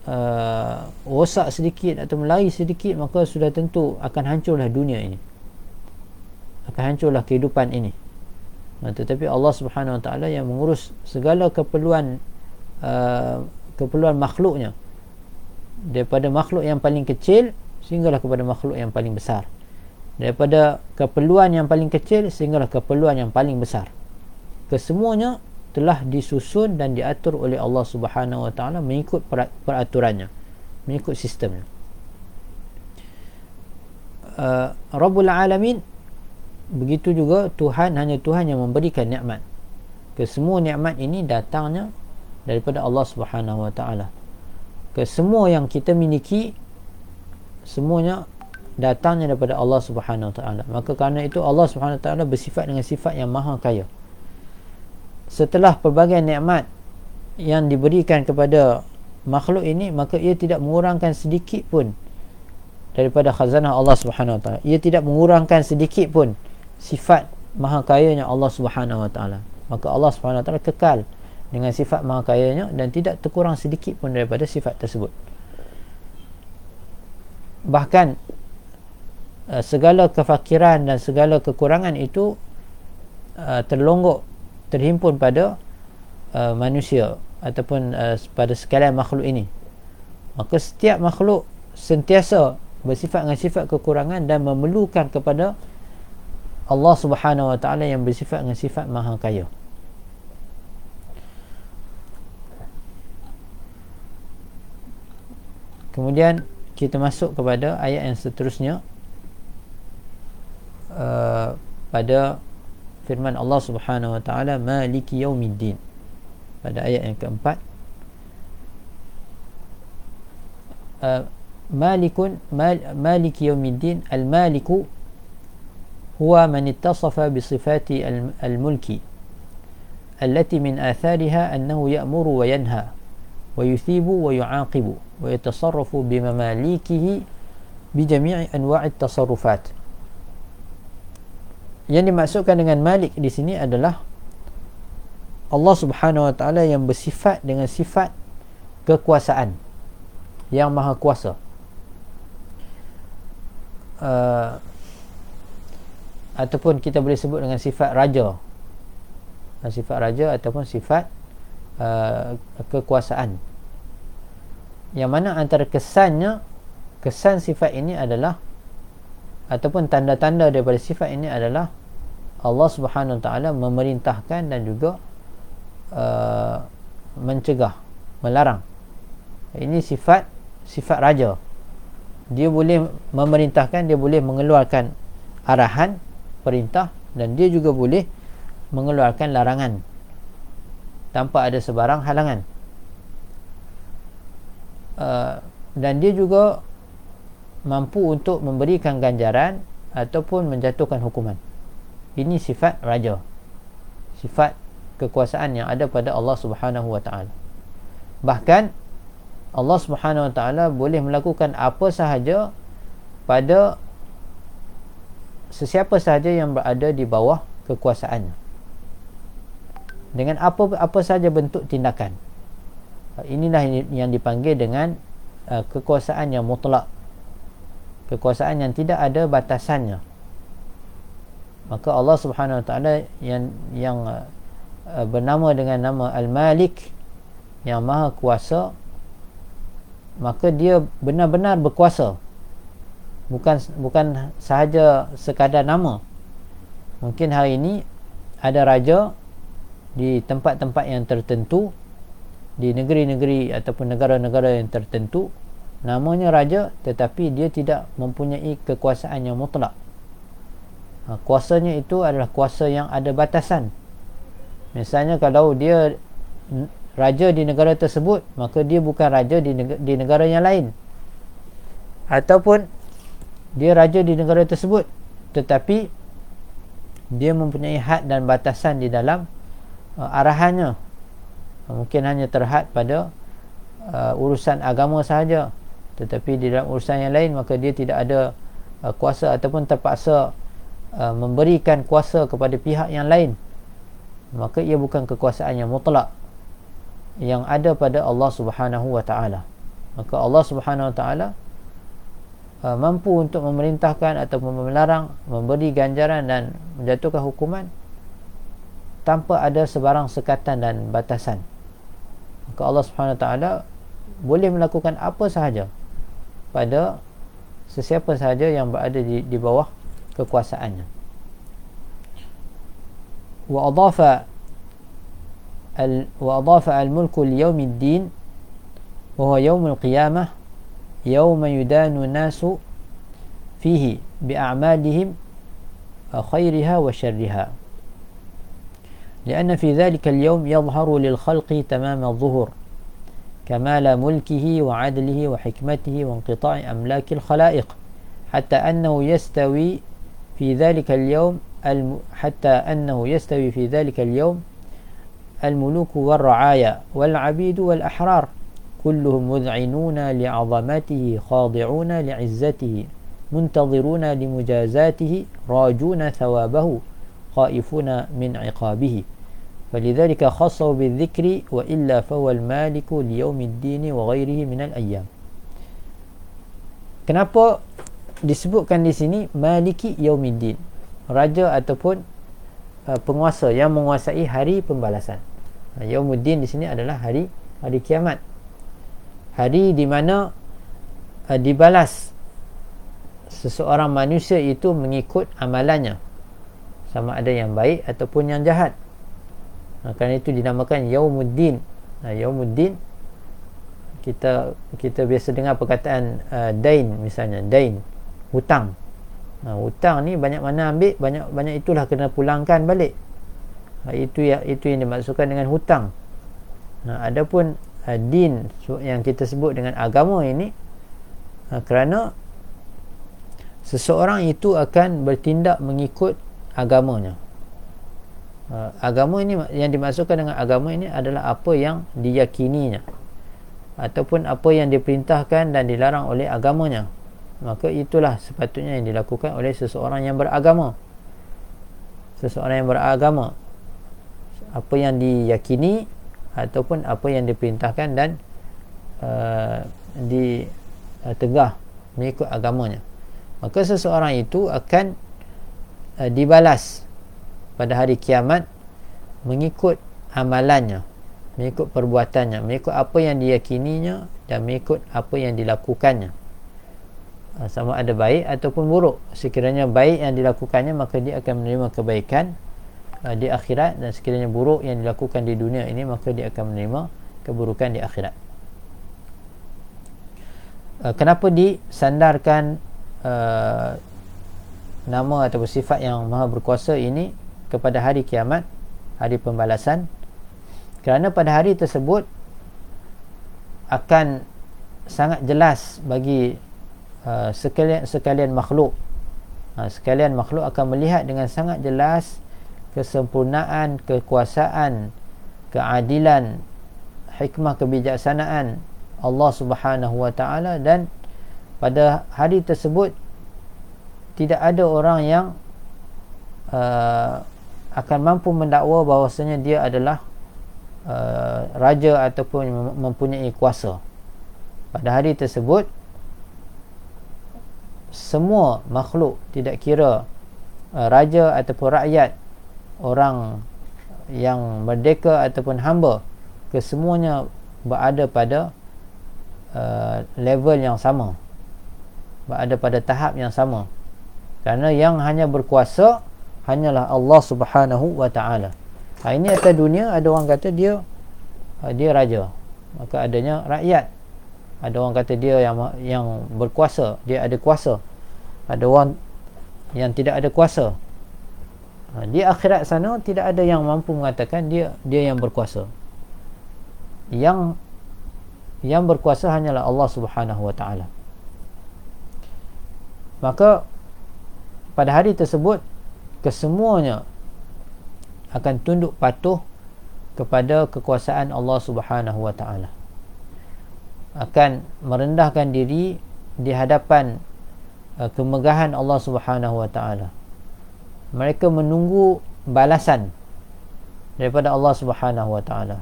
uh, rosak sedikit atau melari sedikit maka sudah tentu akan hancurlah dunia ini akan hancurlah kehidupan ini. Tetapi Allah Subhanahu Wa Taala yang mengurus segala keperluan uh, keperluan makhluknya. Daripada makhluk yang paling kecil sehinggalah kepada makhluk yang paling besar. Daripada keperluan yang paling kecil sehinggalah keperluan yang paling besar. Kesemuanya telah disusun dan diatur oleh Allah Subhanahu Wa Taala mengikut peraturannya mengikut sistemnya. Uh, Rabbul Alamin begitu juga Tuhan hanya Tuhan yang memberikan nikmat. Kesemua nikmat ini datangnya daripada Allah Subhanahu Wa Taala. Kesemua yang kita miliki semuanya datangnya daripada Allah Subhanahu Wa Taala. Maka kerana itu Allah Subhanahu Wa Taala bersifat dengan sifat yang maha kaya. Setelah pelbagai nikmat yang diberikan kepada makhluk ini maka ia tidak mengurangkan sedikit pun daripada khazanah Allah Subhanahu Wa Taala. Ia tidak mengurangkan sedikit pun sifat maha kayanya Allah Subhanahu Wa Taala. Maka Allah Subhanahu Wa Taala kekal dengan sifat maha kayanya dan tidak terkurang sedikit pun daripada sifat tersebut. Bahkan uh, segala kefakiran dan segala kekurangan itu uh, terlonggok terhimpun pada uh, manusia ataupun pada sekalian makhluk ini. Maka setiap makhluk sentiasa bersifat dengan sifat kekurangan dan memerlukan kepada Allah Subhanahu Wa Taala yang bersifat dengan sifat maha kaya. Kemudian kita masuk kepada ayat yang seterusnya uh, pada firman Allah Subhanahu wa taala Maliki Yaumiddin. Pada ayat yang keempat uh, Malikun mal, Maliki Yaumiddin Al-Maliku huwa man ittasafa bi sifati al-mulki allati min athariha annahu ya'muru wa yanha wa yuthibu wa yu'aqibu wa yatasarrafu bi mamalikihi bi jami'i anwa'i tasarrufat yang dimaksudkan dengan malik di sini adalah Allah Subhanahu wa ta'ala yang bersifat dengan sifat kekuasaan yang maha kuasa. Uh, ataupun kita boleh sebut dengan sifat raja. Sifat raja ataupun sifat Uh, kekuasaan. Yang mana antara kesannya kesan sifat ini adalah ataupun tanda-tanda daripada sifat ini adalah Allah Subhanahu taala memerintahkan dan juga uh, mencegah melarang. Ini sifat sifat raja. Dia boleh memerintahkan dia boleh mengeluarkan arahan perintah dan dia juga boleh mengeluarkan larangan tanpa ada sebarang halangan. Uh, dan dia juga mampu untuk memberikan ganjaran ataupun menjatuhkan hukuman. Ini sifat raja. Sifat kekuasaan yang ada pada Allah Subhanahu wa taala. Bahkan Allah Subhanahu wa taala boleh melakukan apa sahaja pada sesiapa sahaja yang berada di bawah kekuasaannya dengan apa apa saja bentuk tindakan. Inilah yang dipanggil dengan uh, kekuasaan yang mutlak. Kekuasaan yang tidak ada batasannya. Maka Allah Subhanahu Wa Taala yang yang uh, uh, bernama dengan nama Al-Malik yang maha kuasa maka dia benar-benar berkuasa bukan bukan sahaja sekadar nama. Mungkin hari ini ada raja di tempat-tempat yang tertentu di negeri-negeri ataupun negara-negara yang tertentu. Namanya raja tetapi dia tidak mempunyai kekuasaan yang mutlak. Ha, kuasanya itu adalah kuasa yang ada batasan. Misalnya kalau dia raja di negara tersebut maka dia bukan raja di negara, di negara yang lain. Ataupun dia raja di negara tersebut. Tetapi dia mempunyai had dan batasan di dalam uh, arahannya. Mungkin hanya terhad pada uh, urusan agama sahaja. Tetapi di dalam urusan yang lain maka dia tidak ada uh, kuasa ataupun terpaksa uh, memberikan kuasa kepada pihak yang lain. Maka ia bukan kekuasaan yang mutlak yang ada pada Allah Subhanahu wa taala. Maka Allah Subhanahu wa taala uh, mampu untuk memerintahkan ataupun melarang memberi ganjaran dan menjatuhkan hukuman tanpa ada sebarang sekatan dan batasan. Maka Allah Subhanahu taala boleh melakukan apa sahaja pada sesiapa sahaja yang berada di, di bawah kekuasaannya. Wa adafa al wa adafa al mulku li yawm ad-din wa huwa yawm al-qiyamah nasu fihi bi a'malihim khairiha wa sharriha لأن في ذلك اليوم يظهر للخلق تمام الظهور كمال ملكه وعدله وحكمته وانقطاع أملاك الخلائق حتى أنه يستوي في ذلك اليوم الم... حتى أنه يستوي في ذلك اليوم الملوك والرعايا والعبيد والأحرار. كلهم مذعنون لعظمته خاضعون لعزته منتظرون لمجازاته راجون ثوابه خائفون من عقابه فلذلك خصوا بالذكر وإلا فهو المالك ليوم الدين وغيره من الأيام Kenapa disebutkan di sini Maliki Yaumiddin Raja ataupun uh, penguasa yang menguasai hari pembalasan uh, Yaumuddin di sini adalah hari hari kiamat Hari di mana uh, dibalas seseorang manusia itu mengikut amalannya. Sama ada yang baik ataupun yang jahat. Ha, kerana itu dinamakan Yaumuddin ha, Yaumuddin kita kita biasa dengar perkataan uh, dain misalnya dain hutang. Ha, hutang ni banyak mana ambil banyak banyak itulah kena pulangkan balik. Ha, itu yang itu yang dimaksudkan dengan hutang. Ha, adapun uh, din yang kita sebut dengan agama ini ha, kerana seseorang itu akan bertindak mengikut agamanya. Uh, agama ini yang dimasukkan dengan agama ini adalah apa yang diyakininya ataupun apa yang diperintahkan dan dilarang oleh agamanya. Maka itulah sepatutnya yang dilakukan oleh seseorang yang beragama. Seseorang yang beragama. Apa yang diyakini ataupun apa yang diperintahkan dan uh, ditegah uh, mengikut agamanya. Maka seseorang itu akan uh, dibalas pada hari kiamat mengikut amalannya mengikut perbuatannya mengikut apa yang diyakininya dan mengikut apa yang dilakukannya. Uh, sama ada baik ataupun buruk. Sekiranya baik yang dilakukannya maka dia akan menerima kebaikan uh, di akhirat dan sekiranya buruk yang dilakukan di dunia ini maka dia akan menerima keburukan di akhirat. Uh, kenapa disandarkan uh, nama atau sifat yang maha berkuasa ini kepada hari kiamat hari pembalasan? Kerana pada hari tersebut akan sangat jelas bagi uh, sekalian sekalian makhluk. Uh, sekalian makhluk akan melihat dengan sangat jelas kesempurnaan kekuasaan keadilan hikmah kebijaksanaan Allah Subhanahu wa taala. Dan pada hari tersebut tidak ada orang yang uh, akan mampu mendakwa bahawasanya dia adalah uh, raja ataupun mempunyai kuasa. Pada hari tersebut semua makhluk tidak kira uh, raja ataupun rakyat orang yang merdeka ataupun hamba kesemuanya berada pada uh, level yang sama berada pada tahap yang sama kerana yang hanya berkuasa hanyalah Allah Subhanahu wa taala. Ha ini atas dunia ada orang kata dia ha, dia raja. Maka adanya rakyat. Ada orang kata dia yang yang berkuasa, dia ada kuasa. Ada orang yang tidak ada kuasa. Ha, di akhirat sana tidak ada yang mampu mengatakan dia dia yang berkuasa. Yang yang berkuasa hanyalah Allah Subhanahu wa taala. Maka pada hari tersebut kesemuanya akan tunduk patuh kepada kekuasaan Allah Subhanahu wa taala akan merendahkan diri di hadapan uh, kemegahan Allah Subhanahu wa taala mereka menunggu balasan daripada Allah Subhanahu wa taala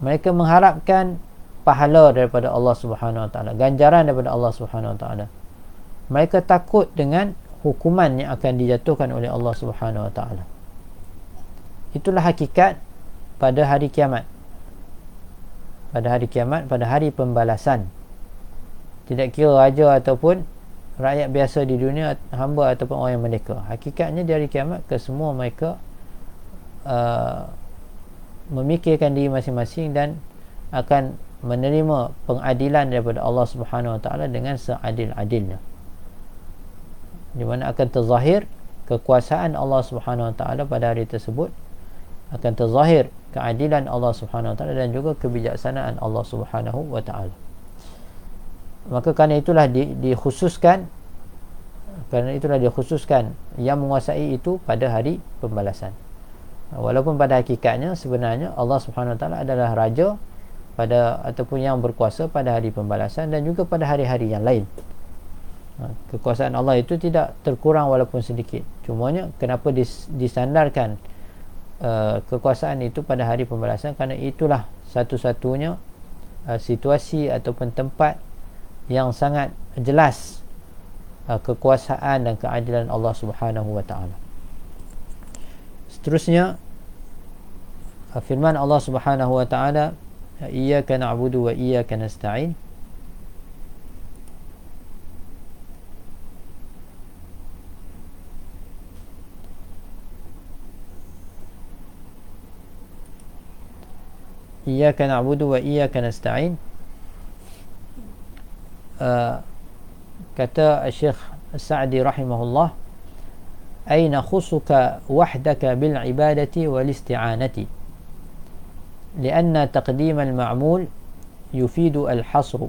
mereka mengharapkan pahala daripada Allah Subhanahu wa taala ganjaran daripada Allah Subhanahu wa taala mereka takut dengan hukuman yang akan dijatuhkan oleh Allah Subhanahu Wa Taala. Itulah hakikat pada hari kiamat. Pada hari kiamat, pada hari pembalasan. Tidak kira raja ataupun rakyat biasa di dunia, hamba ataupun orang yang merdeka. Hakikatnya di hari kiamat, kesemua mereka uh, memikirkan diri masing-masing dan akan menerima pengadilan daripada Allah Subhanahu Wa Taala dengan seadil-adilnya di mana akan terzahir kekuasaan Allah Subhanahu Wa Taala pada hari tersebut akan terzahir keadilan Allah Subhanahu Wa Taala dan juga kebijaksanaan Allah Subhanahu Wa Taala maka kerana itulah di, dikhususkan kerana itulah dikhususkan yang menguasai itu pada hari pembalasan. Walaupun pada hakikatnya sebenarnya Allah Subhanahu Wa Taala adalah raja pada ataupun yang berkuasa pada hari pembalasan dan juga pada hari-hari yang lain. Ha, kekuasaan Allah itu tidak terkurang walaupun sedikit. Cumanya kenapa dis, disandarkan uh, kekuasaan itu pada hari pembalasan? Kerana itulah satu-satunya uh, situasi ataupun tempat yang sangat jelas uh, kekuasaan dan keadilan Allah Subhanahu wa taala. Seterusnya uh, firman Allah Subhanahu wa taala iyyaka na'budu wa iyyaka nasta'in Iyyaka na'budu wa iyyaka nasta'in kata Syekh Sa'di rahimahullah أي نخصك وحدك بالعبادة والاستعانة؟ لأن تقديم المعمول يفيد الحصر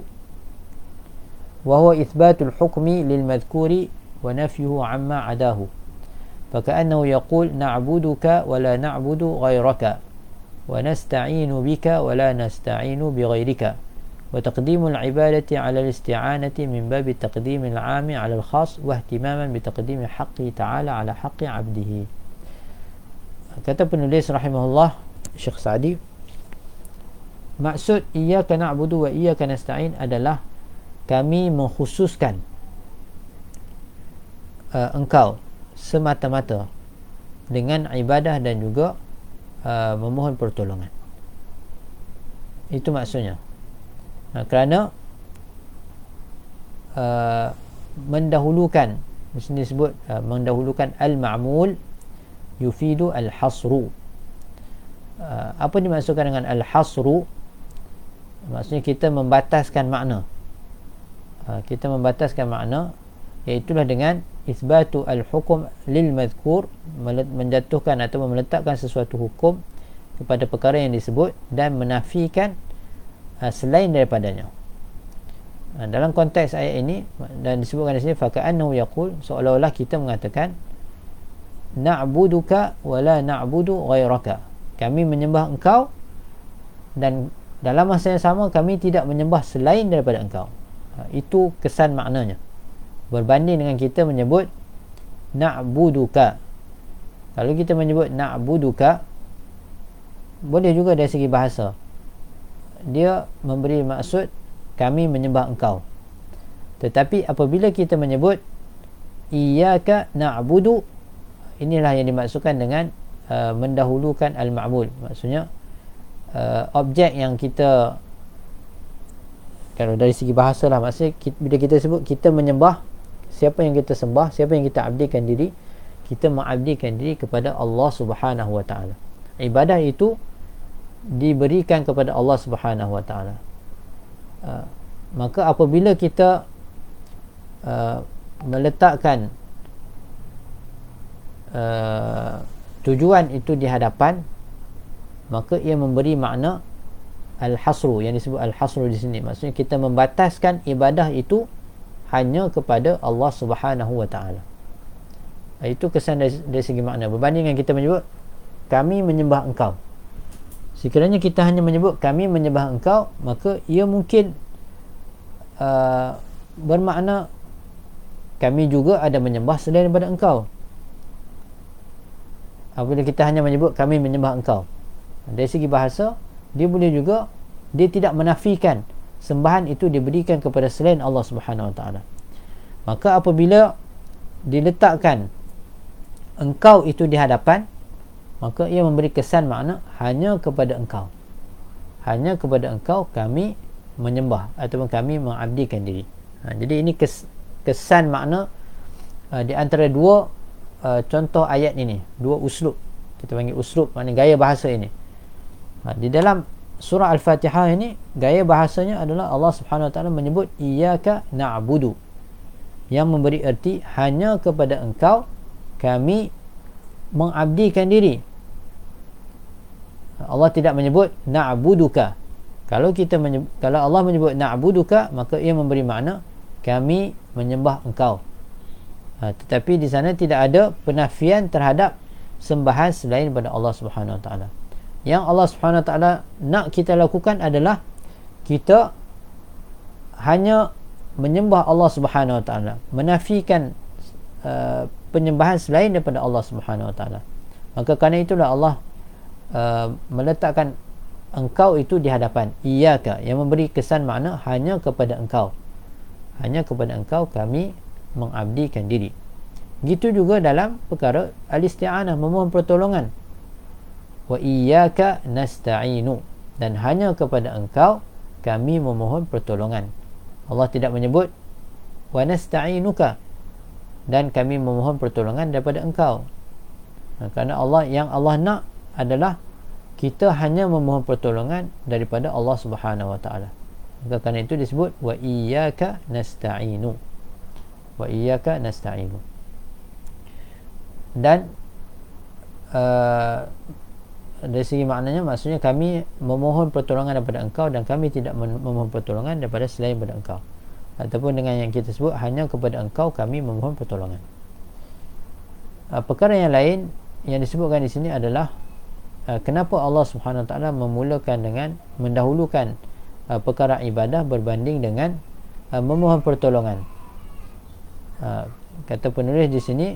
وهو إثبات الحكم للمذكور ونفيه عما عداه فكأنه يقول نعبدك ولا نعبد غيرك ونستعين بك ولا نستعين بغيرك. وتقديم العبادة على الاستعانة من باب تقديم العام على الخاص واهتماما بتقديم حقه تعالى على حق عبده kata penulis rahimahullah Syekh Sa'di maksud iyyaka na'budu wa iyyaka nasta'in adalah kami mengkhususkan uh, engkau semata-mata dengan ibadah dan juga uh, memohon pertolongan itu maksudnya uh, kerana uh, mendahulukan mesti disebut uh, mendahulukan al-ma'mul yufidu al-hasru. Uh, apa dimaksudkan dengan al-hasru? Maksudnya kita membataskan makna. Uh, kita membataskan makna iaitulah dengan isbatu al-hukum lil madhkur menjatuhkan atau meletakkan sesuatu hukum kepada perkara yang disebut dan menafikan uh, selain daripadanya. Uh, dalam konteks ayat ini dan disebutkan di sini faka'annahu yaqul seolah-olah kita mengatakan na'buduka wa la na'budu ghairaka kami menyembah engkau dan dalam masa yang sama kami tidak menyembah selain daripada engkau. Uh, itu kesan maknanya. Berbanding dengan kita menyebut na'buduka. Kalau kita menyebut na'buduka boleh juga dari segi bahasa dia memberi maksud kami menyembah engkau. Tetapi apabila kita menyebut iyyaka na'budu inilah yang dimaksudkan dengan uh, mendahulukan al-ma'bud. Maksudnya uh, objek yang kita kalau dari segi bahasa lah kita, bila kita sebut kita menyembah siapa yang kita sembah siapa yang kita abdikan diri kita mengabdikan diri kepada Allah Subhanahu wa taala. Ibadah itu diberikan kepada Allah Subhanahu wa taala uh, maka apabila kita uh, meletakkan uh, tujuan itu di hadapan maka ia memberi makna al-hasru yang disebut al-hasru di sini maksudnya kita membataskan ibadah itu hanya kepada Allah Subhanahu wa taala. Itu kesan dari, dari segi makna. Berbanding dengan kita menyebut kami menyembah engkau. Sekiranya kita hanya menyebut kami menyembah engkau, maka ia mungkin uh, bermakna kami juga ada menyembah selain daripada engkau. Apabila kita hanya menyebut kami menyembah engkau. Dari segi bahasa, dia boleh juga dia tidak menafikan sembahan itu diberikan kepada selain Allah Subhanahu Wa Taala. Maka apabila diletakkan engkau itu di hadapan, maka ia memberi kesan makna hanya kepada engkau. Hanya kepada engkau kami menyembah ataupun kami mengabdikan diri. Ha, jadi ini kes, kesan makna uh, di antara dua uh, contoh ayat ini, dua uslub. Kita panggil uslub makna gaya bahasa ini. Ha, di dalam surah Al-Fatihah ini gaya bahasanya adalah Allah Subhanahu Wa Taala menyebut iyyaka na'budu yang memberi erti hanya kepada engkau kami mengabdikan diri Allah tidak menyebut na'buduka. Kalau kita menyebut, kalau Allah menyebut na'buduka maka ia memberi makna kami menyembah engkau. Ha, tetapi di sana tidak ada penafian terhadap sembahan selain daripada Allah Subhanahu Wa Taala. Yang Allah Subhanahu taala nak kita lakukan adalah kita hanya menyembah Allah Subhanahu wa taala menafikan uh, penyembahan selain daripada Allah Subhanahu wa taala. Maka kerana itulah Allah uh, meletakkan engkau itu di hadapan. Iyyaka yang memberi kesan makna hanya kepada engkau. Hanya kepada engkau kami mengabdikan diri. Gitu juga dalam perkara al-isti'anah memohon pertolongan. Wa iyyaka nasta'inu dan hanya kepada engkau kami memohon pertolongan. Allah tidak menyebut wa nasta'inuka dan kami memohon pertolongan daripada engkau. Kerana Allah yang Allah nak adalah kita hanya memohon pertolongan daripada Allah Subhanahu wa taala. Maka kerana itu disebut wa iyyaka nasta'inu. Wa iyyaka nasta'inu. Dan uh, dari segi maknanya maksudnya kami memohon pertolongan daripada engkau dan kami tidak memohon pertolongan daripada selain daripada engkau. Ataupun dengan yang kita sebut hanya kepada engkau kami memohon pertolongan. Uh, perkara yang lain yang disebutkan di sini adalah kenapa Allah Subhanahu taala memulakan dengan mendahulukan uh, perkara ibadah berbanding dengan uh, memohon pertolongan? Uh, kata penulis di sini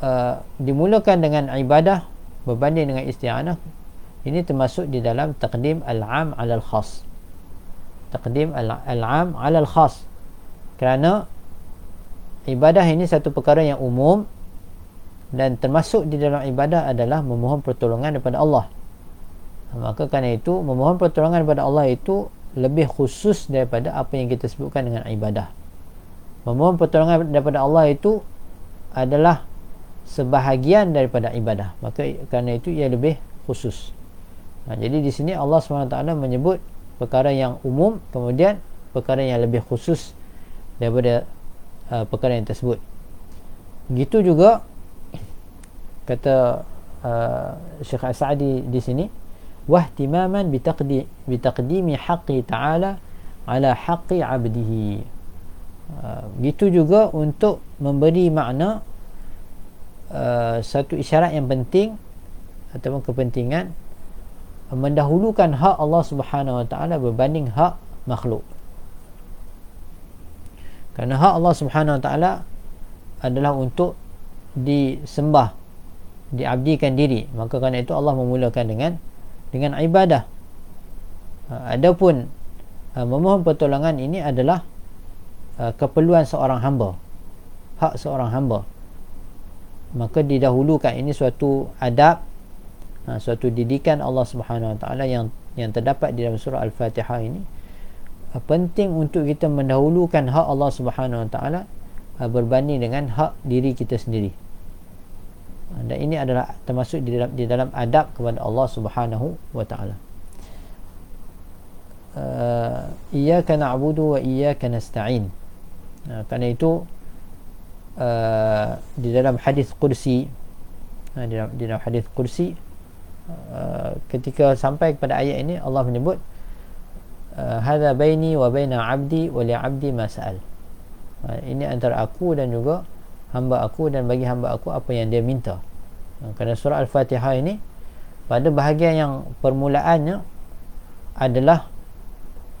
uh, dimulakan dengan ibadah berbanding dengan isti'anah ini termasuk di dalam taqdim al-am ala al-khas taqdim al-am ala al-khas kerana ibadah ini satu perkara yang umum dan termasuk di dalam ibadah adalah memohon pertolongan daripada Allah. Maka kerana itu memohon pertolongan daripada Allah itu lebih khusus daripada apa yang kita sebutkan dengan ibadah. Memohon pertolongan daripada Allah itu adalah sebahagian daripada ibadah. Maka kerana itu ia lebih khusus. Ha, jadi di sini Allah SWT menyebut perkara yang umum kemudian perkara yang lebih khusus daripada uh, perkara yang tersebut. Gitu juga kata uh, Syekh As-Sa'di di sini wahtimaman bitaqdi bitaqdimi haqqi ta'ala ala haqqi 'abdihi uh, gitu juga untuk memberi makna Uh, satu isyarat yang penting ataupun kepentingan mendahulukan hak Allah Subhanahu Wa Taala berbanding hak makhluk. Kerana hak Allah Subhanahu Wa Taala adalah untuk disembah, diabdikan diri. Maka kerana itu Allah memulakan dengan dengan ibadah. Uh, adapun uh, memohon pertolongan ini adalah keperluan seorang hamba. Hak seorang hamba maka didahulukan ini suatu adab ha, suatu didikan Allah Subhanahu Wa Taala yang yang terdapat di dalam surah Al-Fatihah ini ha, penting untuk kita mendahulukan hak Allah Subhanahu Wa Taala ha, berbanding dengan hak diri kita sendiri ha, dan ini adalah termasuk di dalam di dalam adab kepada Allah Subhanahu Wa Taala. Uh, iyyaka na'budu wa iyyaka nasta'in. Uh, kerana itu Uh, di dalam hadis kursi uh, di, dalam, dalam hadis kursi uh, ketika sampai kepada ayat ini Allah menyebut uh, hadza baini wa baina 'abdi wa li 'abdi ma sa'al uh, ini antara aku dan juga hamba aku dan bagi hamba aku apa yang dia minta uh, kerana surah al-fatihah ini pada bahagian yang permulaannya adalah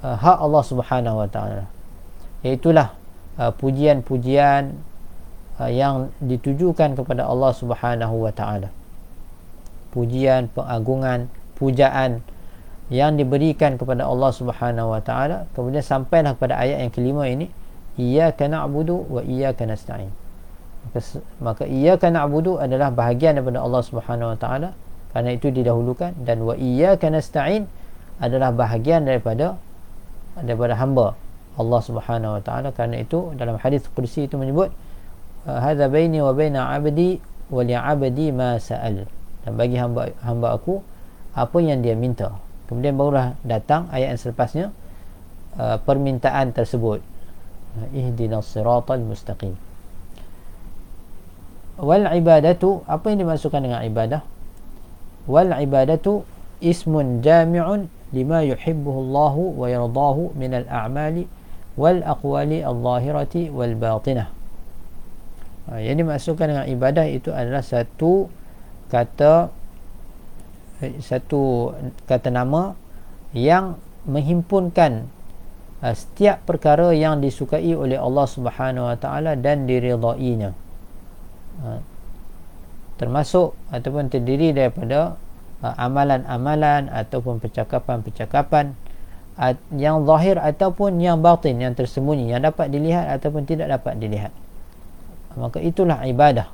uh, hak Allah Subhanahu wa taala iaitu uh, pujian-pujian Uh, yang ditujukan kepada Allah Subhanahu wa taala. Pujian, pengagungan, pujaan yang diberikan kepada Allah Subhanahu wa taala kemudian sampailah kepada ayat yang kelima ini iyyaka na'budu wa iyyaka nasta'in. Maka maka iyyaka na'budu adalah bahagian daripada Allah Subhanahu wa taala. Kerana itu didahulukan. Dan wa iyyaka nasta'in adalah bahagian daripada daripada hamba Allah Subhanahu wa taala. Kerana itu dalam hadis kursi itu menyebut hadza baini wa baina 'abdi wa li 'abdi ma sa'al. Dan bagi hamba hamba aku apa yang dia minta. Kemudian barulah datang ayat yang selepasnya uh, permintaan tersebut. Ihdinas siratal mustaqim wal ibadatu apa yang dimaksudkan dengan ibadah? Wal ibadatu ismun jami'un lima yuhibbuhu Allah wa yardahu min al a'mali wal aqwali al-zahirati wal batinah. Ha, yang dimaksudkan dengan ibadah itu adalah satu kata eh, satu kata nama yang menghimpunkan uh, setiap perkara yang disukai oleh Allah Subhanahu Wa Taala dan diridainya uh, termasuk ataupun terdiri daripada uh, amalan-amalan ataupun percakapan-percakapan uh, yang zahir ataupun yang batin yang tersembunyi yang dapat dilihat ataupun tidak dapat dilihat. Maka itulah ibadah.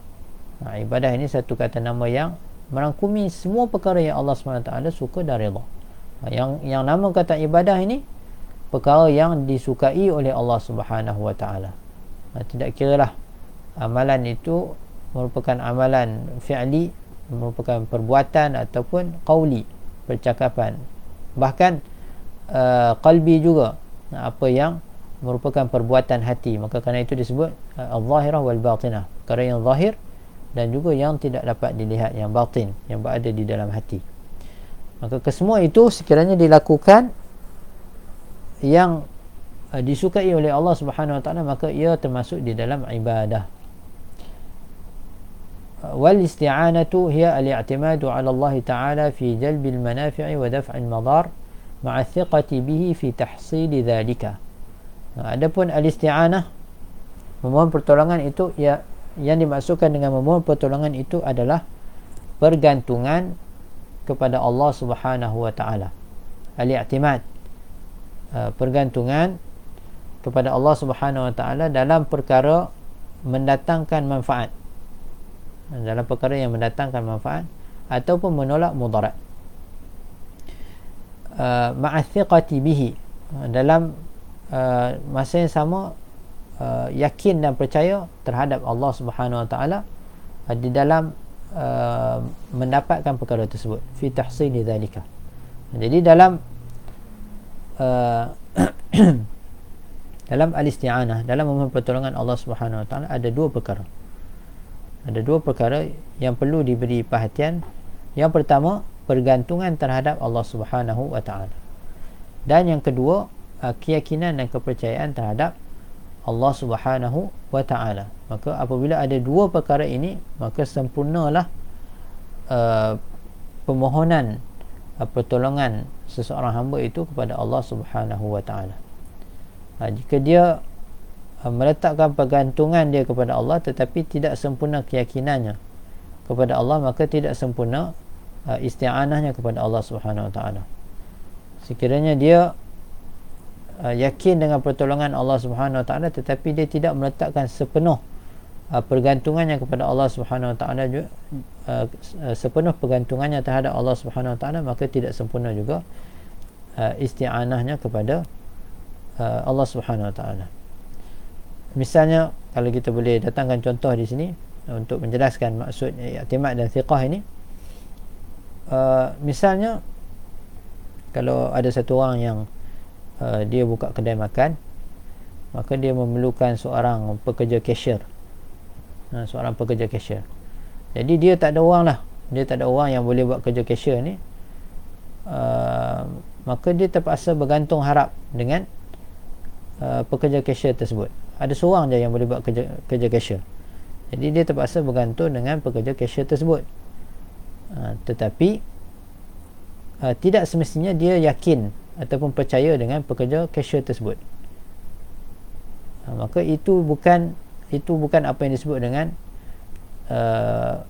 Ibadah ini satu kata nama yang merangkumi semua perkara yang Allah SWT suka dan reda. Yang yang nama kata ibadah ini perkara yang disukai oleh Allah Subhanahu Wa Taala. Tidak kiralah amalan itu merupakan amalan fi'li, merupakan perbuatan ataupun qauli, percakapan. Bahkan uh, qalbi juga apa yang merupakan perbuatan hati. Maka kerana itu disebut uh, al-zahirah wal batinah. Perkara yang zahir dan juga yang tidak dapat dilihat yang batin yang berada di dalam hati. Maka kesemua itu sekiranya dilakukan yang uh, disukai oleh Allah Subhanahu Wa Taala maka ia termasuk di dalam ibadah. Wal isti'anatu hiya al-i'timadu 'ala Allah Ta'ala fi jalb al-manafi' wa daf' al-madar ma'a thiqati bihi fi dhalika. Adapun al-isti'anah memohon pertolongan itu ya yang dimaksudkan dengan memohon pertolongan itu adalah pergantungan kepada Allah Subhanahu wa taala. Al-i'timad Uh, pergantungan kepada Allah Subhanahu Wa Taala dalam perkara mendatangkan manfaat dalam perkara yang mendatangkan manfaat ataupun menolak mudarat. Uh, ma'athiqati bihi. Dalam uh, masa yang sama uh, yakin dan percaya terhadap Allah Subhanahu Wa Taala uh, di dalam uh, mendapatkan perkara tersebut. Fi tahsili dhalika. Jadi dalam Uh, dalam al-isti'anah dalam memohon pertolongan Allah Subhanahu Wa Taala ada dua perkara. Ada dua perkara yang perlu diberi perhatian. Yang pertama, pergantungan terhadap Allah Subhanahu Wa Taala. Dan yang kedua, uh, keyakinan dan kepercayaan terhadap Allah Subhanahu Wa Taala. Maka apabila ada dua perkara ini, maka sempurnalah uh, permohonan uh, pertolongan seseorang hamba itu kepada Allah Subhanahu wa taala. Ha, jika dia uh, meletakkan pergantungan dia kepada Allah tetapi tidak sempurna keyakinannya kepada Allah maka tidak sempurna uh, isti'anahnya kepada Allah Subhanahu taala. Sekiranya dia uh, yakin dengan pertolongan Allah Subhanahu taala tetapi dia tidak meletakkan sepenuh uh, pergantungannya kepada Allah Subhanahu Taala uh, uh, sepenuh pergantungannya terhadap Allah Subhanahu Taala maka tidak sempurna juga isti'anahnya kepada Allah Subhanahu Taala. Misalnya kalau kita boleh datangkan contoh di sini untuk menjelaskan maksud i'timad dan thiqah ini uh, misalnya kalau ada satu orang yang uh, dia buka kedai makan maka dia memerlukan seorang pekerja cashier. Ha, seorang pekerja cashier. Jadi dia tak ada orang lah. Dia tak ada orang yang boleh buat kerja cashier ni. Uh, maka dia terpaksa bergantung harap dengan uh, pekerja cashier tersebut ada seorang je yang boleh buat kerja, kerja cashier. Jadi dia terpaksa bergantung dengan pekerja cashier tersebut. Uh, tetapi uh, tidak semestinya dia yakin ataupun percaya dengan pekerja cashier tersebut. Uh, maka itu bukan itu bukan apa yang disebut dengan uh,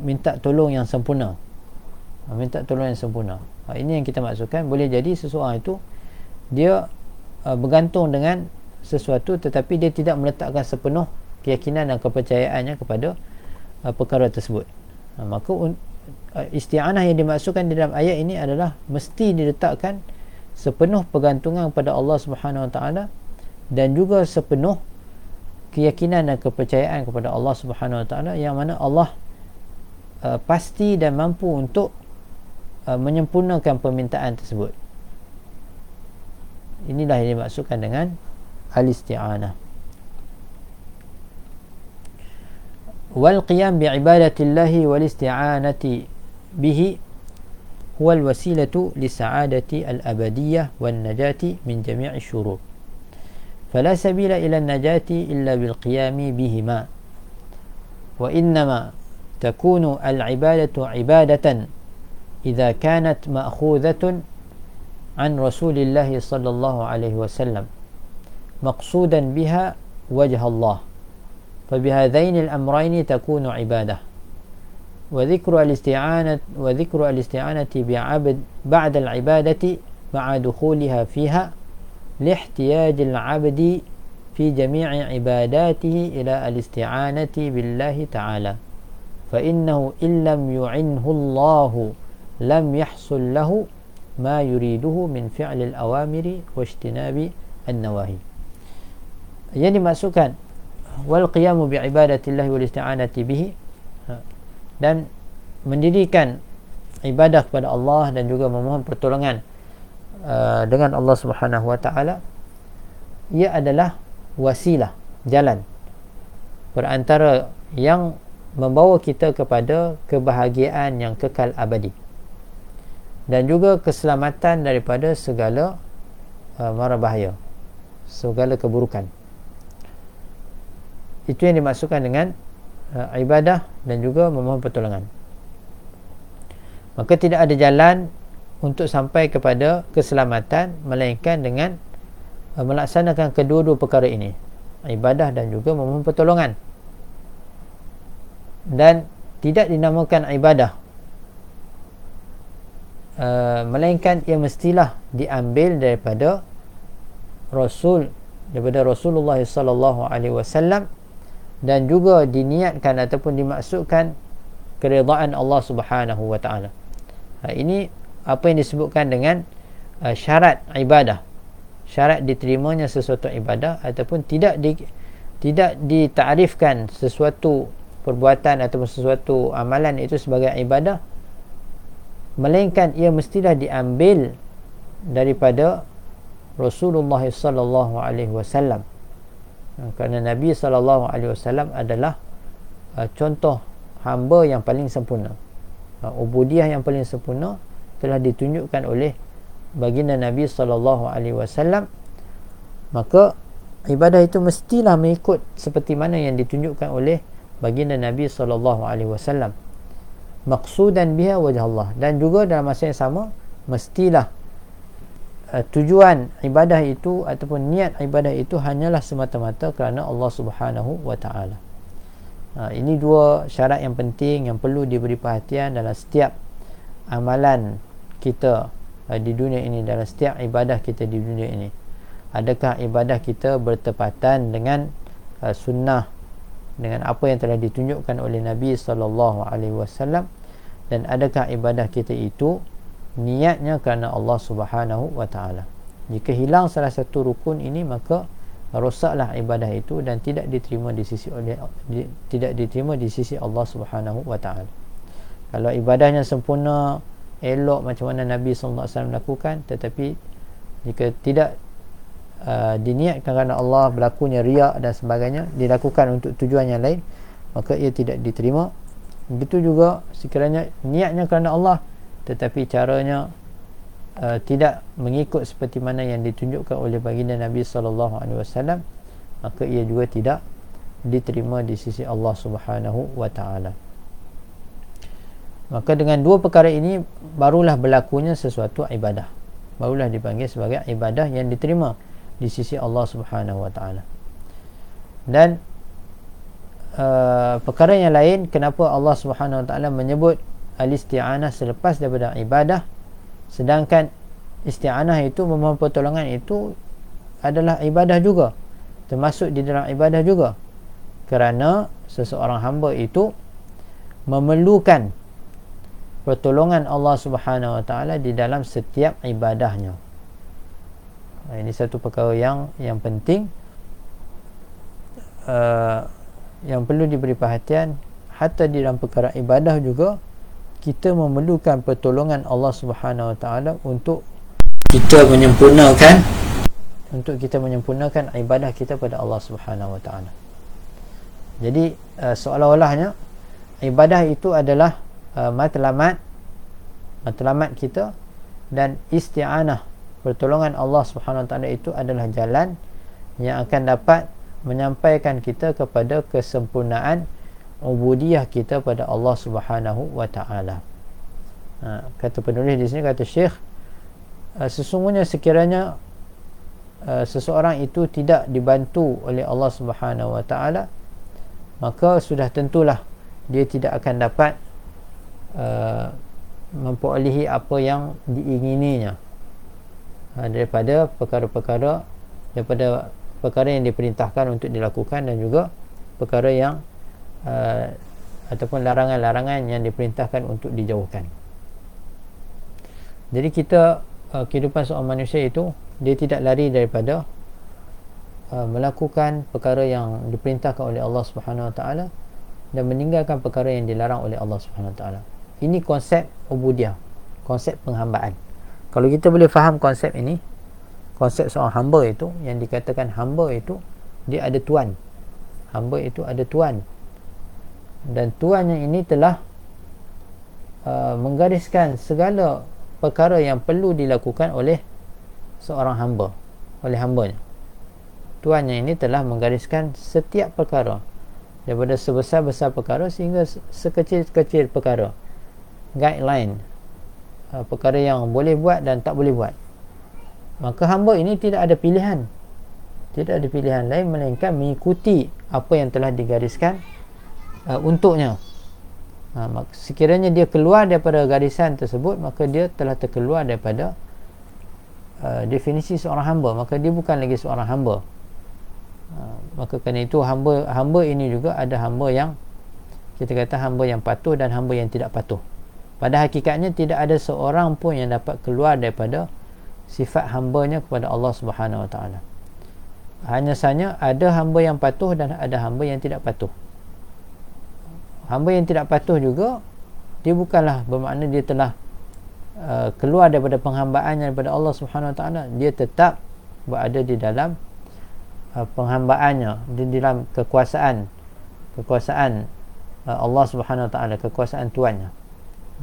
minta tolong yang sempurna. Uh, minta tolong yang sempurna. Uh, ini yang kita maksudkan. Boleh jadi seseorang itu dia uh, bergantung dengan sesuatu tetapi dia tidak meletakkan sepenuh keyakinan dan kepercayaannya kepada uh, perkara tersebut uh, maka uh, isti'anah yang dimaksudkan di dalam ayat ini adalah mesti diletakkan sepenuh pergantungan kepada Allah Subhanahu Wa Taala dan juga sepenuh keyakinan dan kepercayaan kepada Allah Subhanahu Wa Taala yang mana Allah uh, pasti dan mampu untuk uh, menyempurnakan permintaan tersebut. Inilah yang dimaksudkan dengan الاستعانة. والقيام بعبادة الله والاستعانة به هو الوسيلة لسعادة الأبدية والنجاة من جميع الشرور. فلا سبيل إلى النجاة إلا بالقيام بهما. وإنما تكون العبادة عبادة إذا كانت مأخوذة عن رسول الله صلى الله عليه وسلم. مقصودا بها وجه الله. فبهذين الأمرين تكون عبادة. وذكر الاستعانة وذكر الاستعانة بعبد بعد العبادة مع دخولها فيها لاحتياج العبد في جميع عباداته إلى الاستعانة بالله تعالى. فإنه إن لم يعنه الله لم يحصل له ما يريده من فعل الأوامر واجتناب النواهي. yang dimasukkan wal qiyamu bi ibadatillah wal isti'anati bihi. Ha. Dan mendirikan ibadah kepada Allah dan juga memohon pertolongan uh, dengan Allah Subhanahu wa taala ia adalah wasilah jalan perantara yang membawa kita kepada kebahagiaan yang kekal abadi dan juga keselamatan daripada segala uh, mara bahaya segala keburukan itu yang dimaksudkan dengan uh, ibadah dan juga memohon pertolongan. Maka tidak ada jalan untuk sampai kepada keselamatan melainkan dengan uh, melaksanakan kedua-dua perkara ini. Ibadah dan juga memohon pertolongan. Dan tidak dinamakan ibadah uh, melainkan ia mestilah diambil daripada Rasul daripada Rasulullah sallallahu alaihi wasallam dan juga diniatkan ataupun dimaksudkan keridaan Allah Subhanahu wa taala. Ha, ini apa yang disebutkan dengan uh, syarat ibadah. Syarat diterimanya sesuatu ibadah ataupun tidak di, tidak ditarifkan sesuatu perbuatan ataupun sesuatu amalan itu sebagai ibadah melainkan ia mestilah diambil daripada Rasulullah sallallahu alaihi wasallam kerana Nabi sallallahu alaihi wasallam adalah uh, contoh hamba yang paling sempurna. Uh, ubudiyah yang paling sempurna telah ditunjukkan oleh baginda Nabi sallallahu alaihi wasallam. Maka ibadah itu mestilah mengikut seperti mana yang ditunjukkan oleh baginda Nabi sallallahu alaihi wasallam. Biha wajh Allah dan juga dalam masa yang sama mestilah Uh, tujuan ibadah itu ataupun niat ibadah itu hanyalah semata-mata kerana Allah Subhanahu wa taala. Uh, ini dua syarat yang penting yang perlu diberi perhatian dalam setiap amalan kita uh, di dunia ini dalam setiap ibadah kita di dunia ini. Adakah ibadah kita bertepatan dengan uh, sunnah dengan apa yang telah ditunjukkan oleh Nabi sallallahu alaihi wasallam dan adakah ibadah kita itu niatnya kerana Allah Subhanahu wa taala. Jika hilang salah satu rukun ini maka rosaklah ibadah itu dan tidak diterima di sisi oleh di, tidak diterima di sisi Allah Subhanahu wa taala. Kalau ibadahnya sempurna, elok macam mana Nabi sallallahu alaihi wasallam lakukan tetapi jika tidak uh, diniatkan kerana Allah berlakunya riak dan sebagainya dilakukan untuk tujuan yang lain maka ia tidak diterima. Begitu juga sekiranya niatnya kerana Allah tetapi caranya uh, tidak mengikut seperti mana yang ditunjukkan oleh baginda Nabi sallallahu alaihi wasallam maka ia juga tidak diterima di sisi Allah Subhanahu wa taala. Maka dengan dua perkara ini barulah berlakunya sesuatu ibadah. Barulah dipanggil sebagai ibadah yang diterima di sisi Allah Subhanahu wa taala. Dan uh, perkara yang lain kenapa Allah Subhanahu wa taala menyebut al-isti'anah selepas daripada ibadah. Sedangkan isti'anah itu memohon pertolongan itu adalah ibadah juga. Termasuk di dalam ibadah juga. Kerana seseorang hamba itu memerlukan pertolongan Allah Subhanahu Wa Taala di dalam setiap ibadahnya. Ini satu perkara yang yang penting. Uh, yang perlu diberi perhatian hatta di dalam perkara ibadah juga kita memerlukan pertolongan Allah Subhanahu Wa Taala untuk kita menyempurnakan untuk kita menyempurnakan ibadah kita pada Allah Subhanahu Wa Taala. Jadi uh, seolah-olahnya ibadah itu adalah uh, matlamat matlamat kita dan isti'anah pertolongan Allah Subhanahu Wa Taala itu adalah jalan yang akan dapat menyampaikan kita kepada kesempurnaan ubudiyah kita pada Allah Subhanahu wa taala. Ha, kata penulis di sini kata Syekh uh, sesungguhnya sekiranya uh, seseorang itu tidak dibantu oleh Allah Subhanahu wa taala maka sudah tentulah dia tidak akan dapat uh, memperolehi apa yang diingininya uh, daripada perkara-perkara daripada perkara yang diperintahkan untuk dilakukan dan juga perkara yang uh, ataupun larangan-larangan yang diperintahkan untuk dijauhkan. Jadi kita uh, kehidupan seorang manusia itu dia tidak lari daripada uh, melakukan perkara yang diperintahkan oleh Allah Subhanahu Wa Taala dan meninggalkan perkara yang dilarang oleh Allah Subhanahu Wa Taala. Ini konsep ubudiah, konsep penghambaan. Kalau kita boleh faham konsep ini, konsep seorang hamba itu yang dikatakan hamba itu dia ada tuan hamba itu ada tuan dan tuannya ini telah uh, menggariskan segala perkara yang perlu dilakukan oleh seorang hamba oleh hambanya. Tuannya ini telah menggariskan setiap perkara daripada sebesar-besar perkara sehingga sekecil-kecil perkara. Guideline uh, perkara yang boleh buat dan tak boleh buat. Maka hamba ini tidak ada pilihan. Tidak ada pilihan lain melainkan mengikuti apa yang telah digariskan uh, untuknya. Ha, sekiranya dia keluar daripada garisan tersebut maka dia telah terkeluar daripada uh, definisi seorang hamba. Maka dia bukan lagi seorang hamba. Uh, maka kerana itu hamba hamba ini juga ada hamba yang kita kata hamba yang patuh dan hamba yang tidak patuh. Pada hakikatnya tidak ada seorang pun yang dapat keluar daripada sifat hambanya kepada Allah Subhanahu Wa Taala. Hanya saja ada hamba yang patuh dan ada hamba yang tidak patuh hamba yang tidak patuh juga dia bukanlah bermakna dia telah uh, keluar daripada penghambaan daripada Allah Subhanahu Wa Taala. Dia tetap berada di dalam uh, penghambaannya di dalam kekuasaan kekuasaan uh, Allah Subhanahu Wa Taala kekuasaan tuannya.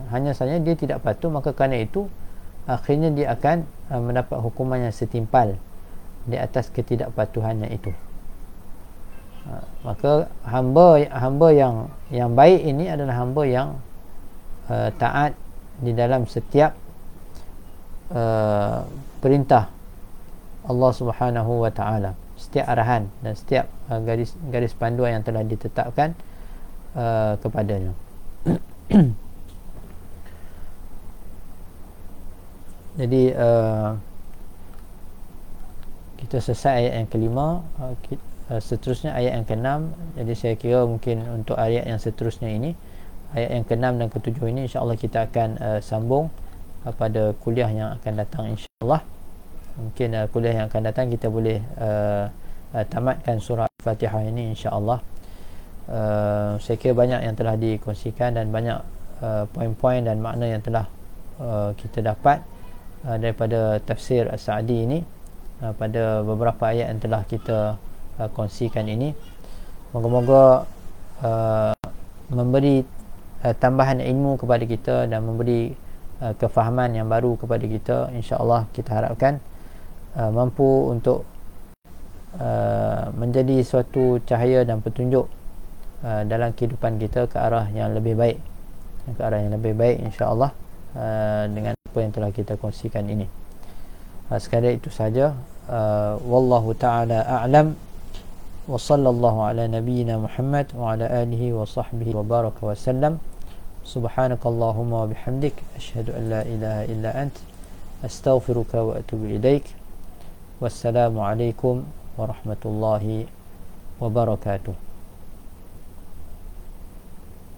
Hanya saja dia tidak patuh maka kerana itu akhirnya dia akan uh, mendapat hukuman yang setimpal di atas ketidakpatuhannya itu ha, maka hamba hamba yang yang baik ini adalah hamba yang uh, taat di dalam setiap uh, perintah Allah Subhanahu wa taala. Setiap arahan dan setiap uh, garis garis panduan yang telah ditetapkan uh, kepadanya. Jadi uh, kita selesai ayat yang kelima. Uh, uh, seterusnya ayat yang keenam. Jadi saya kira mungkin untuk ayat yang seterusnya ini ayat yang keenam dan ketujuh ini insyaAllah kita akan uh, sambung uh, pada kuliah yang akan datang insyaAllah. Mungkin uh, kuliah yang akan datang kita boleh uh, uh, tamatkan surah Fatihah ini insyaAllah. Uh, saya kira banyak yang telah dikongsikan dan banyak uh, poin-poin dan makna yang telah uh, kita dapat uh, daripada tafsir As-Sa'di ini uh, pada beberapa ayat yang telah kita uh, kongsikan ini. Moga-moga uh, memberi uh, tambahan ilmu kepada kita dan memberi uh, kefahaman yang baru kepada kita insya-Allah kita harapkan uh, mampu untuk uh, menjadi suatu cahaya dan petunjuk uh, dalam kehidupan kita ke arah yang lebih baik. Ke arah yang lebih baik insya-Allah uh, dengan apa yang telah kita kongsikan ini. Uh, sekadar itu saja. Uh, wallahu taala a'lam wa sallallahu ala nabiyyina Muhammad wa ala alihi wa sahbihi wa baraka wa sallam subhanakallahumma wa bihamdik asyhadu an la ilaha illa ant astaghfiruka wa atubu ilaik